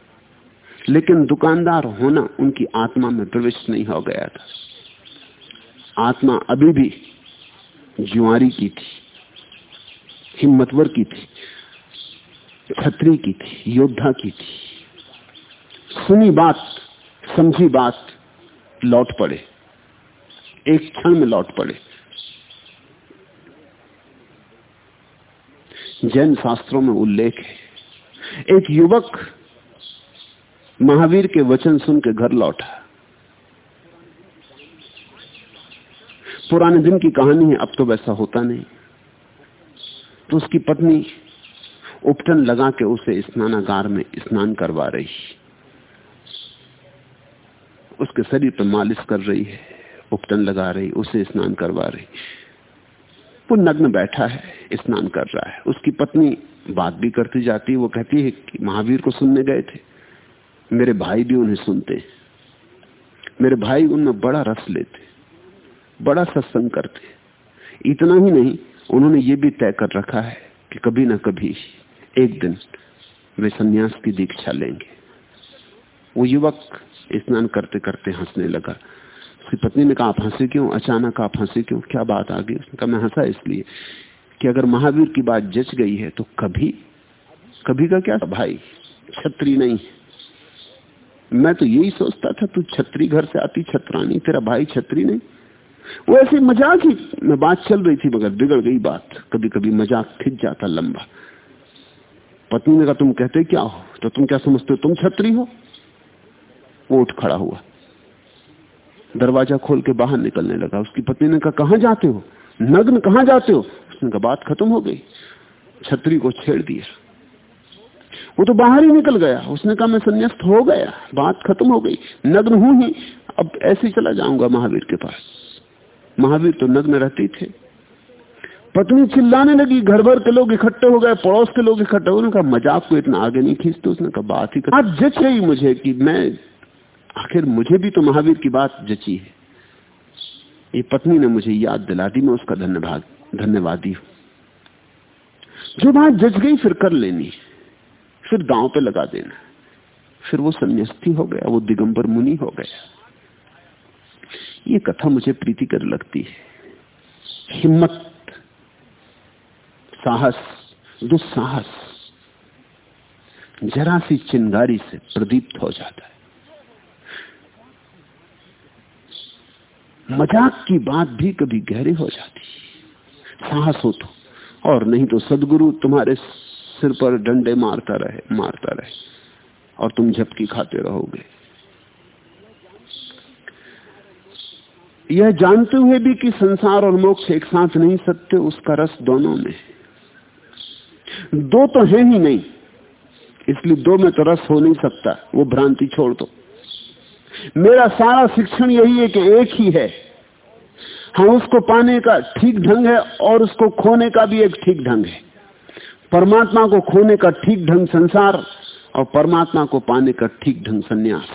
लेकिन दुकानदार होना उनकी आत्मा में प्रविष्ट नहीं हो गया था। आत्मा अभी भी जुआरी की थी, हिम्मतवर की थी छत्री की थी, योद्धा की थी। सुनी बात, समझी बात लौट पड़े। एक क्षण में लौट पड़े। जैन शास्त्रों में उल्लेख है, एक युवक महावीर के वचन सुन के घर लौटा पुराने दिन की कहानी है, अब तो वैसा होता नहीं। तो उसकी पत्नी उपटन लगा के उसे स्नानागार में स्नान करवा रही। उसके शरीर पर मालिश कर रही है, उपटन लगा रही, उसे स्नान करवा रही। वो नग्न बैठा है, स्नान कर रहा है। उसकी पत्नी बात भी करती जाती है, वो कहती है कि महावीर को सुनने गए थे। मेरे भाई भी उन्हें सुनते मेरे भाई उनमें बड़ा रस लेते बड़ा सत्संग करते इतना ही नहीं, उन्होंने ये भी तय कर रखा है कि कभी ना कभी एक दिन वे सन्यास की दीक्षा लेंगे। वो युवक स्नान करते करते हंसने लगा। उसकी पत्नी ने कहा, आप हंसे क्यों? अचानक आप हंसे क्यों? क्या बात आ गई? उसने कहा, मैं हंसा इसलिए कि अगर महावीर की बात जच गई है तो कभी कभी का क्या भाई? छत्री नहीं मैं तो यही सोचता था, तू छत्री घर से आती, छत्रानी, तेरा भाई छत्री नहीं? वो ऐसे मज़ाक ही, में बात चल रही थी, मगर बिगड़ गई बात। कभी कभी मज़ाक खिंच जाता लंबा। पत्नी ने कहा, तुम कहते क्या हो? तो तुम क्या समझते हो, तुम छत्री हो? वो उठ खड़ा हुआ। दरवाज़ा खोल के बाहर निकलने लगा। उसकी पत्नी ने कहा, कहाँ जाते हो? नग्न कहाँ जाते हो? उसने कहा, बात खत्म हो गई। छतरी को छेड़ दिया। वो तो बाहर ही निकल गया। उसने कहा, मैं संन्यास्त हो गया। बात खत्म हो गई। नग्न हूँ ही। अब ऐसे ही चला जाऊँगा महावीर के पास। महावीर तो नग्न रहते थे। पत्नी चिल्लाने लगी। घर भर के लोग इकट्ठे हो गए। पड़ोस के लोग इकट्ठे हो गए। कहा, मज़ाक को इतना आगे नहीं खींचते उसने कहा, बात ही बात जच गई मुझे कि मैं, आखिर मुझे भी तो महावीर की बात जची है। ये पत्नी ने मुझे याद दिला दी। मैं उसका धन्यवाद, धन्यवादी हूँ। जो बात जच गई, फिर कर लेनी फिर दांव पे लगा देना। फिर वो संन्यास्ती हो गया, वो दिगंबर मुनि हो गया। ये कथा मुझे प्रीतिकर लगती है। हिम्मत, साहस, दुस्साहस, जरा सी चिंगारी से प्रदीप्त हो जाता है। मज़ाक की बात भी कभी गहरी हो जाती है। साहस हो तो और नहीं तो सदगुरु तुम्हारे सिर पर डंडे मारता रहे मारता रहे, और तुम झपकी खाते रहोगे। यह जानते हुए भी कि संसार और मोक्ष एक साथ नहीं सकते उसका रस दोनों में दो तो है ही नहीं, इसलिए दो में तो रस हो नहीं सकता, वो भ्रांति छोड़ दो। मेरा सारा शिक्षण यही है कि एक ही है। हाँ उसको पाने का ठीक ढंग है और उसको खोने का भी एक ठीक ढंग है। परमात्मा को खोने का ठीक ढंग संसार और परमात्मा को पाने का ठीक ढंग संन्यास।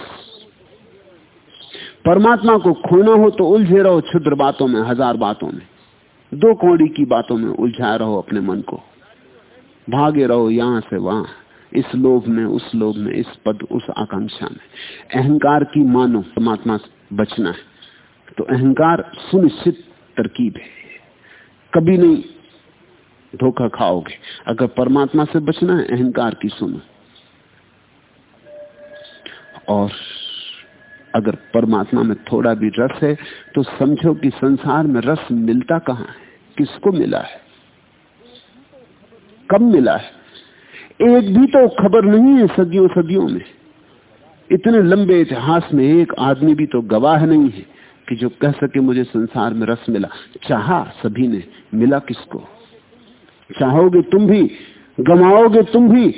परमात्मा को खोना हो तो उलझे रहो क्षुद्र बातों में, हज़ार बातों में। दो कौड़ी की बातों में उलझा रहो अपने मन को। भागे रहो यहाँ से वहाँ, इस लोभ में, उस लोभ में, इस पद, उस आकांक्षा में। अहंकार की मानो परमात्मा से बचना है तो अहंकार सुनिश्चित तरकीब है। कभी नहीं धोखा खाओगे। अगर परमात्मा से बचना है, अहंकार की सुनो। और अगर परमात्मा में थोड़ा भी रस है तो समझो कि संसार में रस मिलता कहाँ है? किसको मिला है? कब मिला है? एक भी तो खबर नहीं है सदियों सदियों में। इतने लंबे इतिहास में एक आदमी भी तो गवाह नहीं है कि जो कह सके मुझे संसार में रस मिला। चाहा सभी ने, मिला किसको? चाहोगे तुम भी, गमाओगे तुम भी,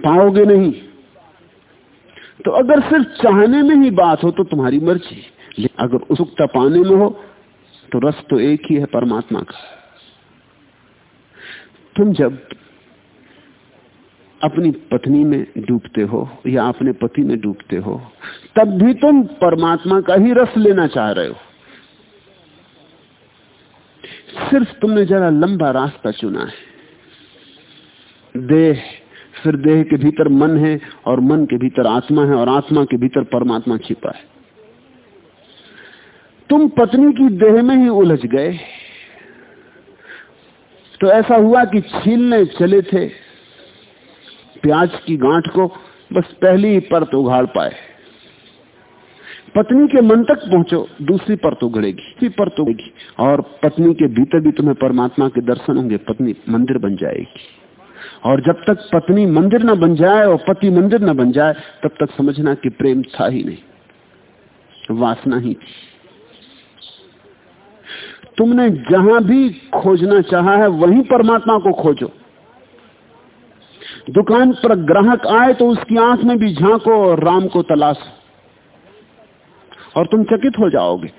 पाओगे नहीं। तो अगर सिर्फ़ चाहने में ही बात हो तो तुम्हारी मर्ज़ी अगर उत्सुकता पाने में हो तो रस तो एक ही है परमात्मा का। तुम जब अपनी पत्नी में डूबते हो या अपने पति में डूबते हो, तब भी तुम परमात्मा का ही रस लेना चाह रहे हो। सिर्फ़ तुमने जरा लंबा रास्ता चुना है। देह, फिर देह के भीतर मन है और मन के भीतर आत्मा है और आत्मा के भीतर परमात्मा छिपा है। तुम पत्नी की देह में ही उलझ गए। तो ऐसा हुआ कि छीलने चले थे। प्याज की गांठ को बस पहली ही परत उघाड़ पाए। पत्नी के मन तक पहुंचो, दूसरी परत उगड़ेगी, तीसरी तो उगेगी और पत्नी के भीतर भी तुम्हें परमात्मा के दर्शन होंगे, पत्नी मंदिर बन जाएगी। और जब तक पत्नी मंदिर न बन जाए और पति मंदिर न बन जाए, तब तक समझना कि प्रेम था ही नहीं, वासना ही थी। तुमने जहाँ भी खोजना चाहा है, वहीं परमात्मा को खोजो। दुकान पर ग्राहक आए तो उसकी आँख में भी झांको और राम को तलाशो। और तुम चकित हो जाओगे।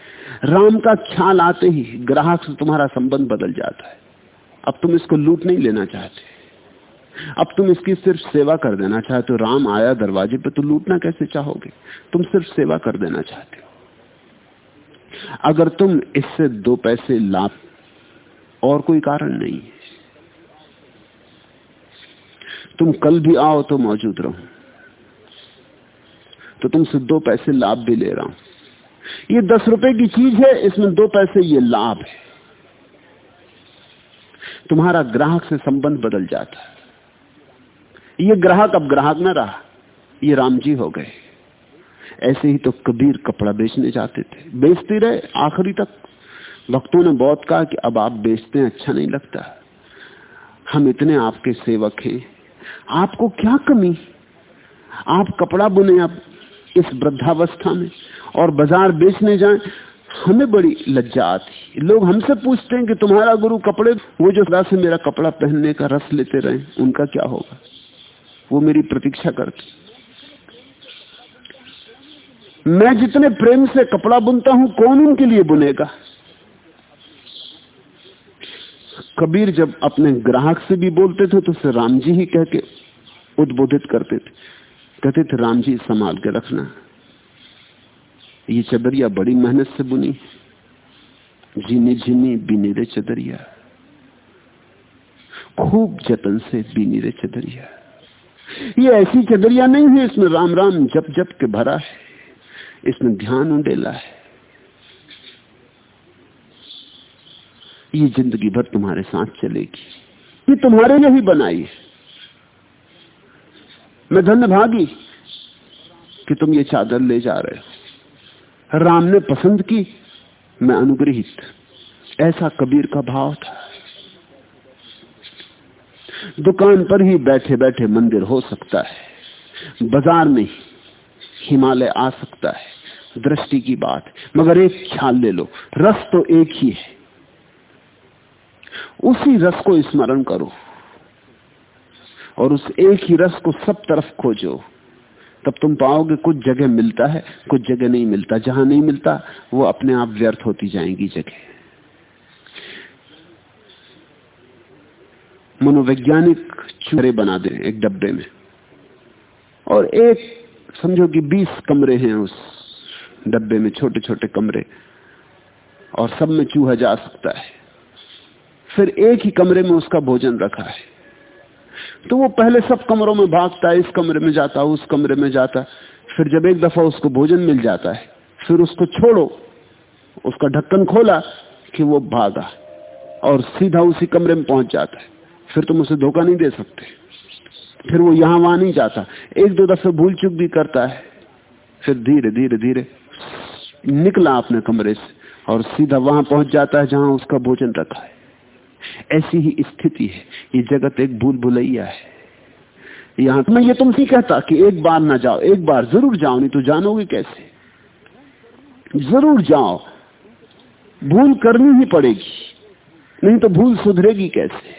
राम का ख्याल आते ही ग्राहक से तुम्हारा संबंध बदल जाता है। अब तुम इसको लूट नहीं लेना चाहते। अब तुम इसकी सिर्फ़ सेवा कर देना चाहते हो। राम आया दरवाजे पे तो लूटना कैसे चाहोगे? तुम सिर्फ़ सेवा कर देना चाहते हो। अगर तुम इससे दो पैसे लाभ और कोई कारण नहीं है। तुम कल भी आओ तो मौजूद रहो। तो तुमसे दो पैसे लाभ भी ले रहा हूँ। ये दस रुपए की चीज़ है, इसमें दो पैसे, ये लाभ है। तुम्हारा ग्राहक से संबंध बदल जाता है। ये ग्राहक अब ग्राहक न रहा, ये राम जी हो गए। ऐसे ही तो कबीर कपड़ा बेचने जाते थे। बेचते रहे आखिरी तक। भक्तों ने बहुत कहा कि अब आप बेचते हैं अच्छा नहीं लगता। हम इतने आपके सेवक हैं। आपको क्या कमी? आप कपड़ा बुने अब इस वृद्धावस्था में। और बाज़ार बेचने जाएँ, हमें बड़ी लज्जा आती लोग हमसे पूछते हैं कि तुम्हारा गुरु कपड़े, वो जो से मेरा कपड़ा पहनने का रस लेते रहे, उनका क्या होगा? वो मेरी प्रतीक्षा करती मैं जितने प्रेम से कपड़ा बुनता हूँ, कौन उनके लिए बुनेगा? कबीर जब अपने ग्राहक से भी बोलते थे तो उसे राम जी ही कह के उद्बोधित करते थे। कहते थे राम जी संभाल के रखना। ये चदरिया बड़ी मेहनत से बुनी। जीनी झीनी बीनी रे चदरिया। खूब जतन से बीनी रे चदरिया। ये ऐसी चदरिया नहीं है, इसमें राम राम जप जप के भरा है। इसमें ध्यान उंडेला है। ये ज़िंदगी भर तुम्हारे साथ चलेगी। ये तुम्हारे लिए ही बनाई है। मैं धन्य भागी कि तुम ये चादर ले जा रहे हो। राम ने पसंद की, मैं अनुग्रहित। ऐसा कबीर का भाव था। दुकान पर ही बैठे बैठे मंदिर हो सकता है, बाज़ार में ही हिमालय आ सकता है, दृष्टि की बात। मगर एक ख्याल ले लो, रस तो एक ही है। उसी रस को स्मरण करो और उस एक ही रस को सब तरफ़ खोजो। तब तुम पाओगे कुछ जगह मिलता है, कुछ जगह नहीं मिलता। जहाँ नहीं मिलता, वो अपने आप व्यर्थ होती जाएँगी जगह। मनोवैज्ञानिक चूरे बना दे एक डब्बे में। और एक, समझो कि 20 कमरे हैं उस डब्बे में छोटे छोटे कमरे। और सब में चूहा जा सकता है। फिर एक ही कमरे में उसका भोजन रखा है। तो वो पहले सब कमरों में भागता है, इस कमरे में जाता है उस कमरे में जाता। है फिर जब एक दफ़ा उसको भोजन मिल जाता है, फिर उसको छोड़ो, उसका ढक्कन खोला कि वो भागा और सीधा उसी कमरे में पहुँच जाता है। फिर तुम उसे धोखा नहीं दे सकते। फिर वो यहाँ वहाँ नहीं जाता। एक दो दफे भूल चुक भी करता है। फिर धीरे धीरे धीरे निकला अपने कमरे से और सीधा वहाँ पहुँच जाता है जहाँ उसका भोजन रखा है। ऐसी ही स्थिति है। ये जगत एक भूल भुलैया है। यहाँ मैं ये तुमसे कहता कि एक बार ना जाओ, एक बार ज़रूर जाओ, नहीं तो जानोगे कैसे? ज़रूर जाओ। भूल करनी ही पड़ेगी, नहीं तो भूल सुधरेगी कैसे?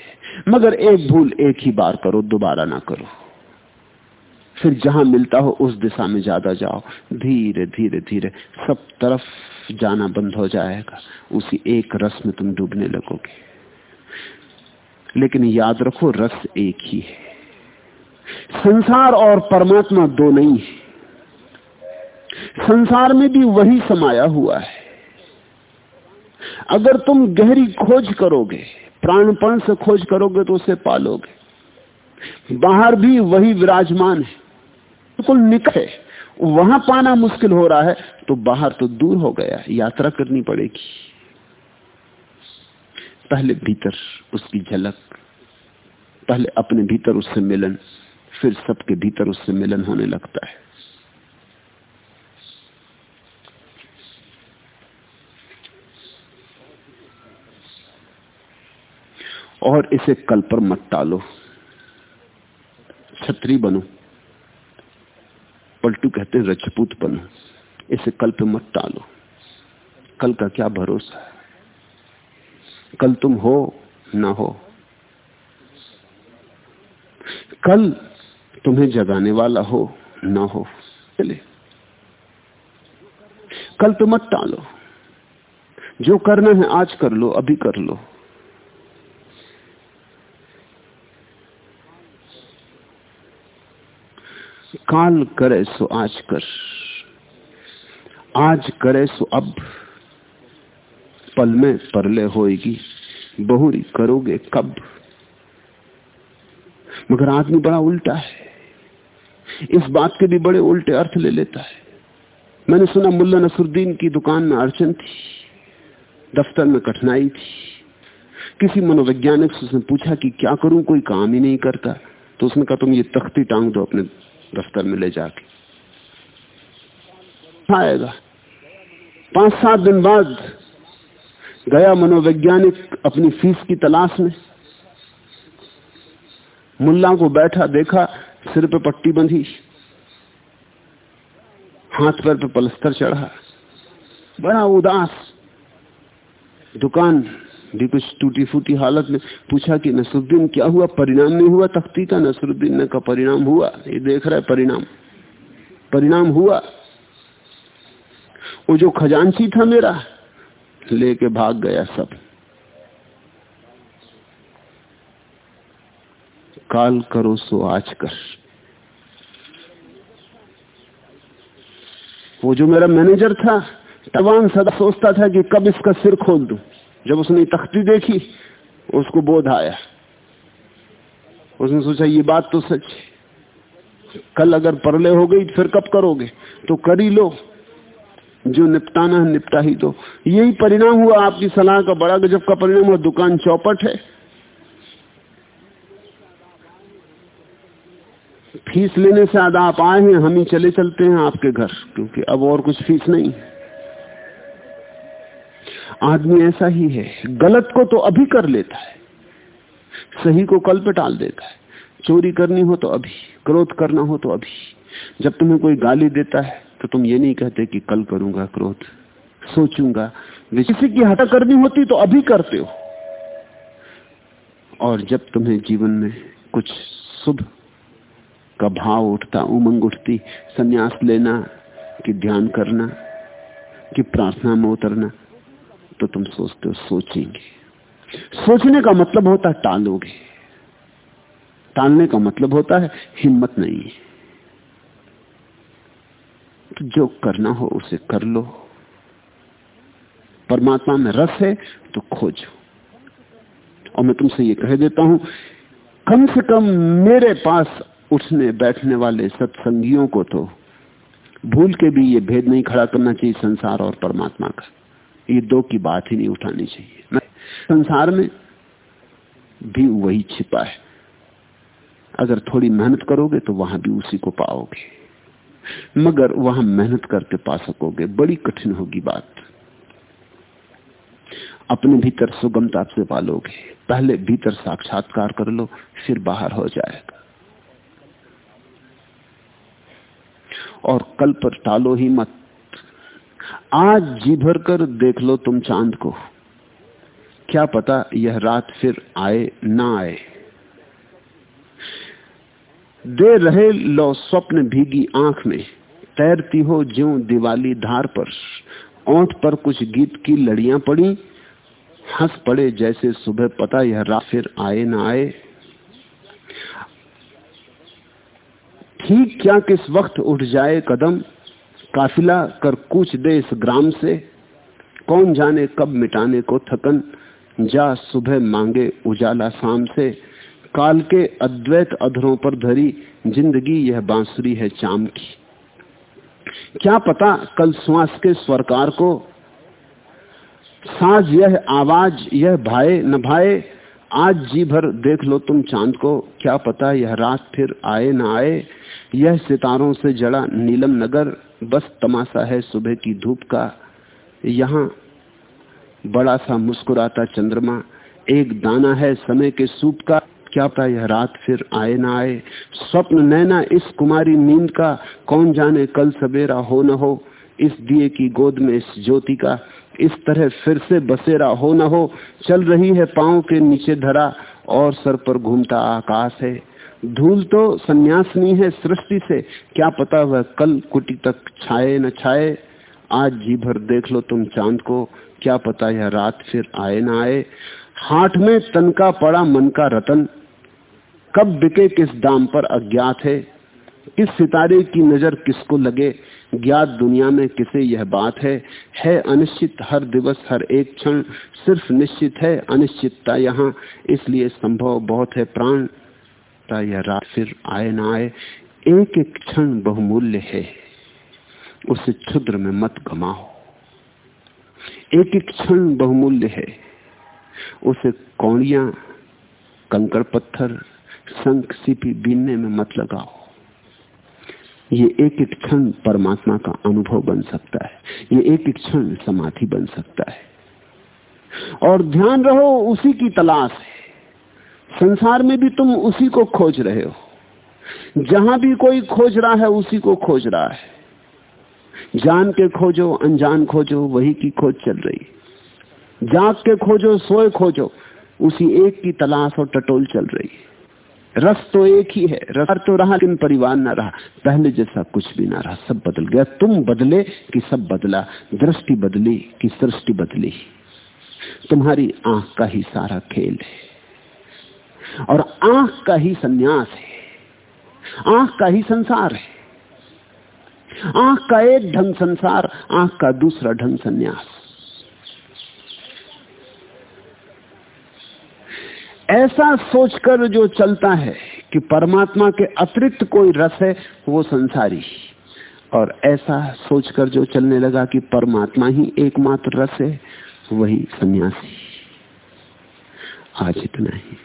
मगर एक भूल एक ही बार करो, दोबारा ना करो। फिर जहाँ मिलता हो उस दिशा में ज़्यादा जाओ। धीरे धीरे धीरे सब तरफ़ जाना बंद हो जाएगा। उसी एक रस में तुम डूबने लगोगे। लेकिन याद रखो, रस एक ही है। संसार और परमात्मा दो नहीं है। संसार में भी वही समाया हुआ है। अगर तुम गहरी खोज करोगे, प्राणपण से खोज करोगे तो उसे पालोगे। बाहर भी वही विराजमान है। बिल्कुल निक है। वहाँ पाना मुश्किल हो रहा है तो बाहर तो दूर हो गया यात्रा करनी पड़ेगी। पहले भीतर उसकी झलक, पहले अपने भीतर उससे मिलन, फिर सबके भीतर उससे मिलन होने लगता है। और इसे कल पर मत टालो। खत्री बनो। पलटू कहते हैं, रजपूत बनो। इसे कल पे मत टालो। कल का क्या भरोसा है? कल तुम हो, ना हो। कल तुम्हें जगाने वाला हो, ना हो। चले। कल तो मत टालो। जो करना है आज कर लो, अभी कर लो। काल करे सो आज कर। आज करे सो अब। पल में परले होएगी। बहुरी करोगे कब? मगर आदमी बड़ा उल्टा है। इस बात के भी बड़े उल्टे अर्थ ले लेता है। मैंने सुना मुल्ला नसरुद्दीन की दुकान में अड़चन थी, दफ्तर में कठिनाई थी। किसी मनोवैज्ञानिक से उसने पूछा कि क्या करूँ, कोई काम ही नहीं करता। तो उसने कहा, तुम ये तख्ती टांग दो अपने दफ्तर में ले जाके। आएगा। पाँच सात दिन बाद गया मनोवैज्ञानिक अपनी फ़ीस की तलाश में। मुल्ला को बैठा देखा, सिर पे पट्टी बंधी, हाथ पैर पे पलस्तर चढ़ा। बड़ा उदास। दुकान भी कुछ टूटी फूटी हालत में पूछा कि नसरुद्दीन क्या हुआ? परिणाम नहीं हुआ तख्ती का नसरुद्दीन ने कहा, परिणाम हुआ। ये देख रहा है परिणाम। परिणाम हुआ। वो जो खजांची था मेरा लेके भाग गया सब। काल करो सो आज कर। वो जो मेरा मैनेजर था तवान सदा सोचता था कि कब इसका सिर खोल दू। जब उसने तख्ती देखी, उसको बोध आया। उसने सोचा, ये बात तो सच कल अगर परले हो गई, फिर कब करोगे? तो कर लो। जो निपटाना है, निपटा ही दो। यही परिणाम हुआ आपकी सलाह का बड़ा गजब का परिणाम हुआ, दुकान चौपट है। फ़ीस लेने से आधा आप आए हैं, हम ही चले चलते हैं आपके घर, क्योंकि अब और कुछ फ़ीस नहीं। आदमी ऐसा ही है, गलत को तो अभी कर लेता है, सही को कल पे टाल देता है। चोरी करनी हो तो अभी, क्रोध करना हो तो अभी। जब तुम्हें कोई गाली देता है तो तुम ये नहीं कहते कि कल करूँगा क्रोध सोचूँगा किसी की हटा करनी होती तो अभी करते हो। और जब तुम्हें जीवन में कुछ शुभ का भाव उठता उमंग उठती संन्यास लेना कि ध्यान करना कि प्रार्थना में उतरना तो तुम सोचते हो सोचेंगे। सोचने का मतलब होता है टालोगे। टालने का मतलब होता है हिम्मत नहीं है। जो करना हो उसे कर लो। परमात्मा में रस है तो खोजो। और मैं तुमसे ये कह देता हूँ, कम से कम मेरे पास उठने बैठने वाले सत्संगियों को तो भूल के भी ये भेद नहीं खड़ा करना चाहिए संसार और परमात्मा का। ये दो की बात ही नहीं उठानी चाहिए। संसार में भी वही छिपा है। अगर थोड़ी मेहनत करोगे तो वहाँ भी उसी को पाओगे। मगर वहाँ मेहनत करके पा सकोगे। बड़ी कठिन होगी बात। अपने भीतर सुगमता से पालोगे। पहले भीतर साक्षात्कार कर लो, फिर बाहर हो जाएगा। और कल पर टालो ही मत। आज जी भर कर देख लो तुम चाँद को। क्या पता यह रात फिर आए, ना आए। दे रहे लो स्वप्न भीगी आँख में। तैरती हो ज्यो दिवाली धार पर। ओंठ पर कुछ गीत की लड़ियाँ पड़ी। हंस पड़े जैसे सुबह पता यह रात फिर आए ना आए। ठीक क्या किस वक्त उठ जाए कदम? काफिला कर कूच दे इस ग्राम से। कौन जाने कब मिटाने को थकन? जा सुबह मांगे उजाला शाम से। काल के अद्वैत अधरों पर धरी ज़िंदगी यह बांसुरी है चाम की। क्या पता कल श्वास के स्वरकार को साज यह आवाज़ यह भाए न भाए, आज जी भर देख लो तुम चाँद को, क्या पता यह रात फिर आए न आए, यह सितारों से जड़ा नीलम नगर, बस तमाशा है सुबह की धूप का, यहाँ बड़ा सा मुस्कुराता चंद्रमा, एक दाना है समय के सूप का क्या पता यह रात फिर आए ना आए। स्वप्न नैना, इस कुमारी नींद का कौन जाने कल सवेरा हो न हो। इस दिए की गोद में इस ज्योति का इस तरह फिर से बसेरा हो न हो। चल रही है पाँव के नीचे धरा और सर पर घूमता आकाश है। धूल तो संन्यासनी है सृष्टि से, क्या पता वह कल कुटी तक छाए न छाए। आज जी भर देख लो तुम चाँद को, क्या पता यह रात फिर आए ना आए। हाथ में तन का पड़ा मन का रतन कब बिके किस दाम पर अज्ञात है? किस सितारे की नज़र किसको लगे? ज्ञात दुनिया में किसे यह बात है? है अनिश्चित हर दिवस, हर एक क्षण। सिर्फ़ निश्चित है, अनिश्चितता यहाँ। इसलिए संभव बहुत है प्राण। यह रात फिर आए ना आए। एक एक क्षण बहुमूल्य है। उसे क्षुद्र में मत गमाओ। एक एक क्षण बहुमूल्य है। उसे कौड़िया, कंकड़ पत्थर संख सीपी बीनने में मत लगाओ। ये एक एक क्षण परमात्मा का अनुभव बन सकता है। ये एक एक क्षण समाधि बन सकता है। और ध्यान रहो, उसी की तलाश है। संसार में भी तुम उसी को खोज रहे हो। जहाँ भी कोई खोज रहा है, उसी को खोज रहा है। जान के खोजो, अनजान खोजो, वही की खोज चल रही। जाग के खोजो, सोए खोजो, उसी एक की तलाश और टटोल चल रही। रस तो एक ही है, रस तो रहा, लेकिन परिवार ना रहा। पहले जैसा कुछ भी ना रहा, सब बदल गया। तुम बदले कि सब बदला, दृष्टि बदली कि सृष्टि बदली। तुम्हारी आँख का ही सारा खेल है, और आँख का ही संन्यास है, आँख का ही संसार है। आँख का एक ढंग संसार, आँख का दूसरा ढंग संन्यास। ऐसा सोचकर जो चलता है कि परमात्मा के अतिरिक्त कोई रस है, वो संसारी। और ऐसा सोचकर जो चलने लगा कि परमात्मा ही एकमात्र रस है, वही सन्यासी। आज इतना ही।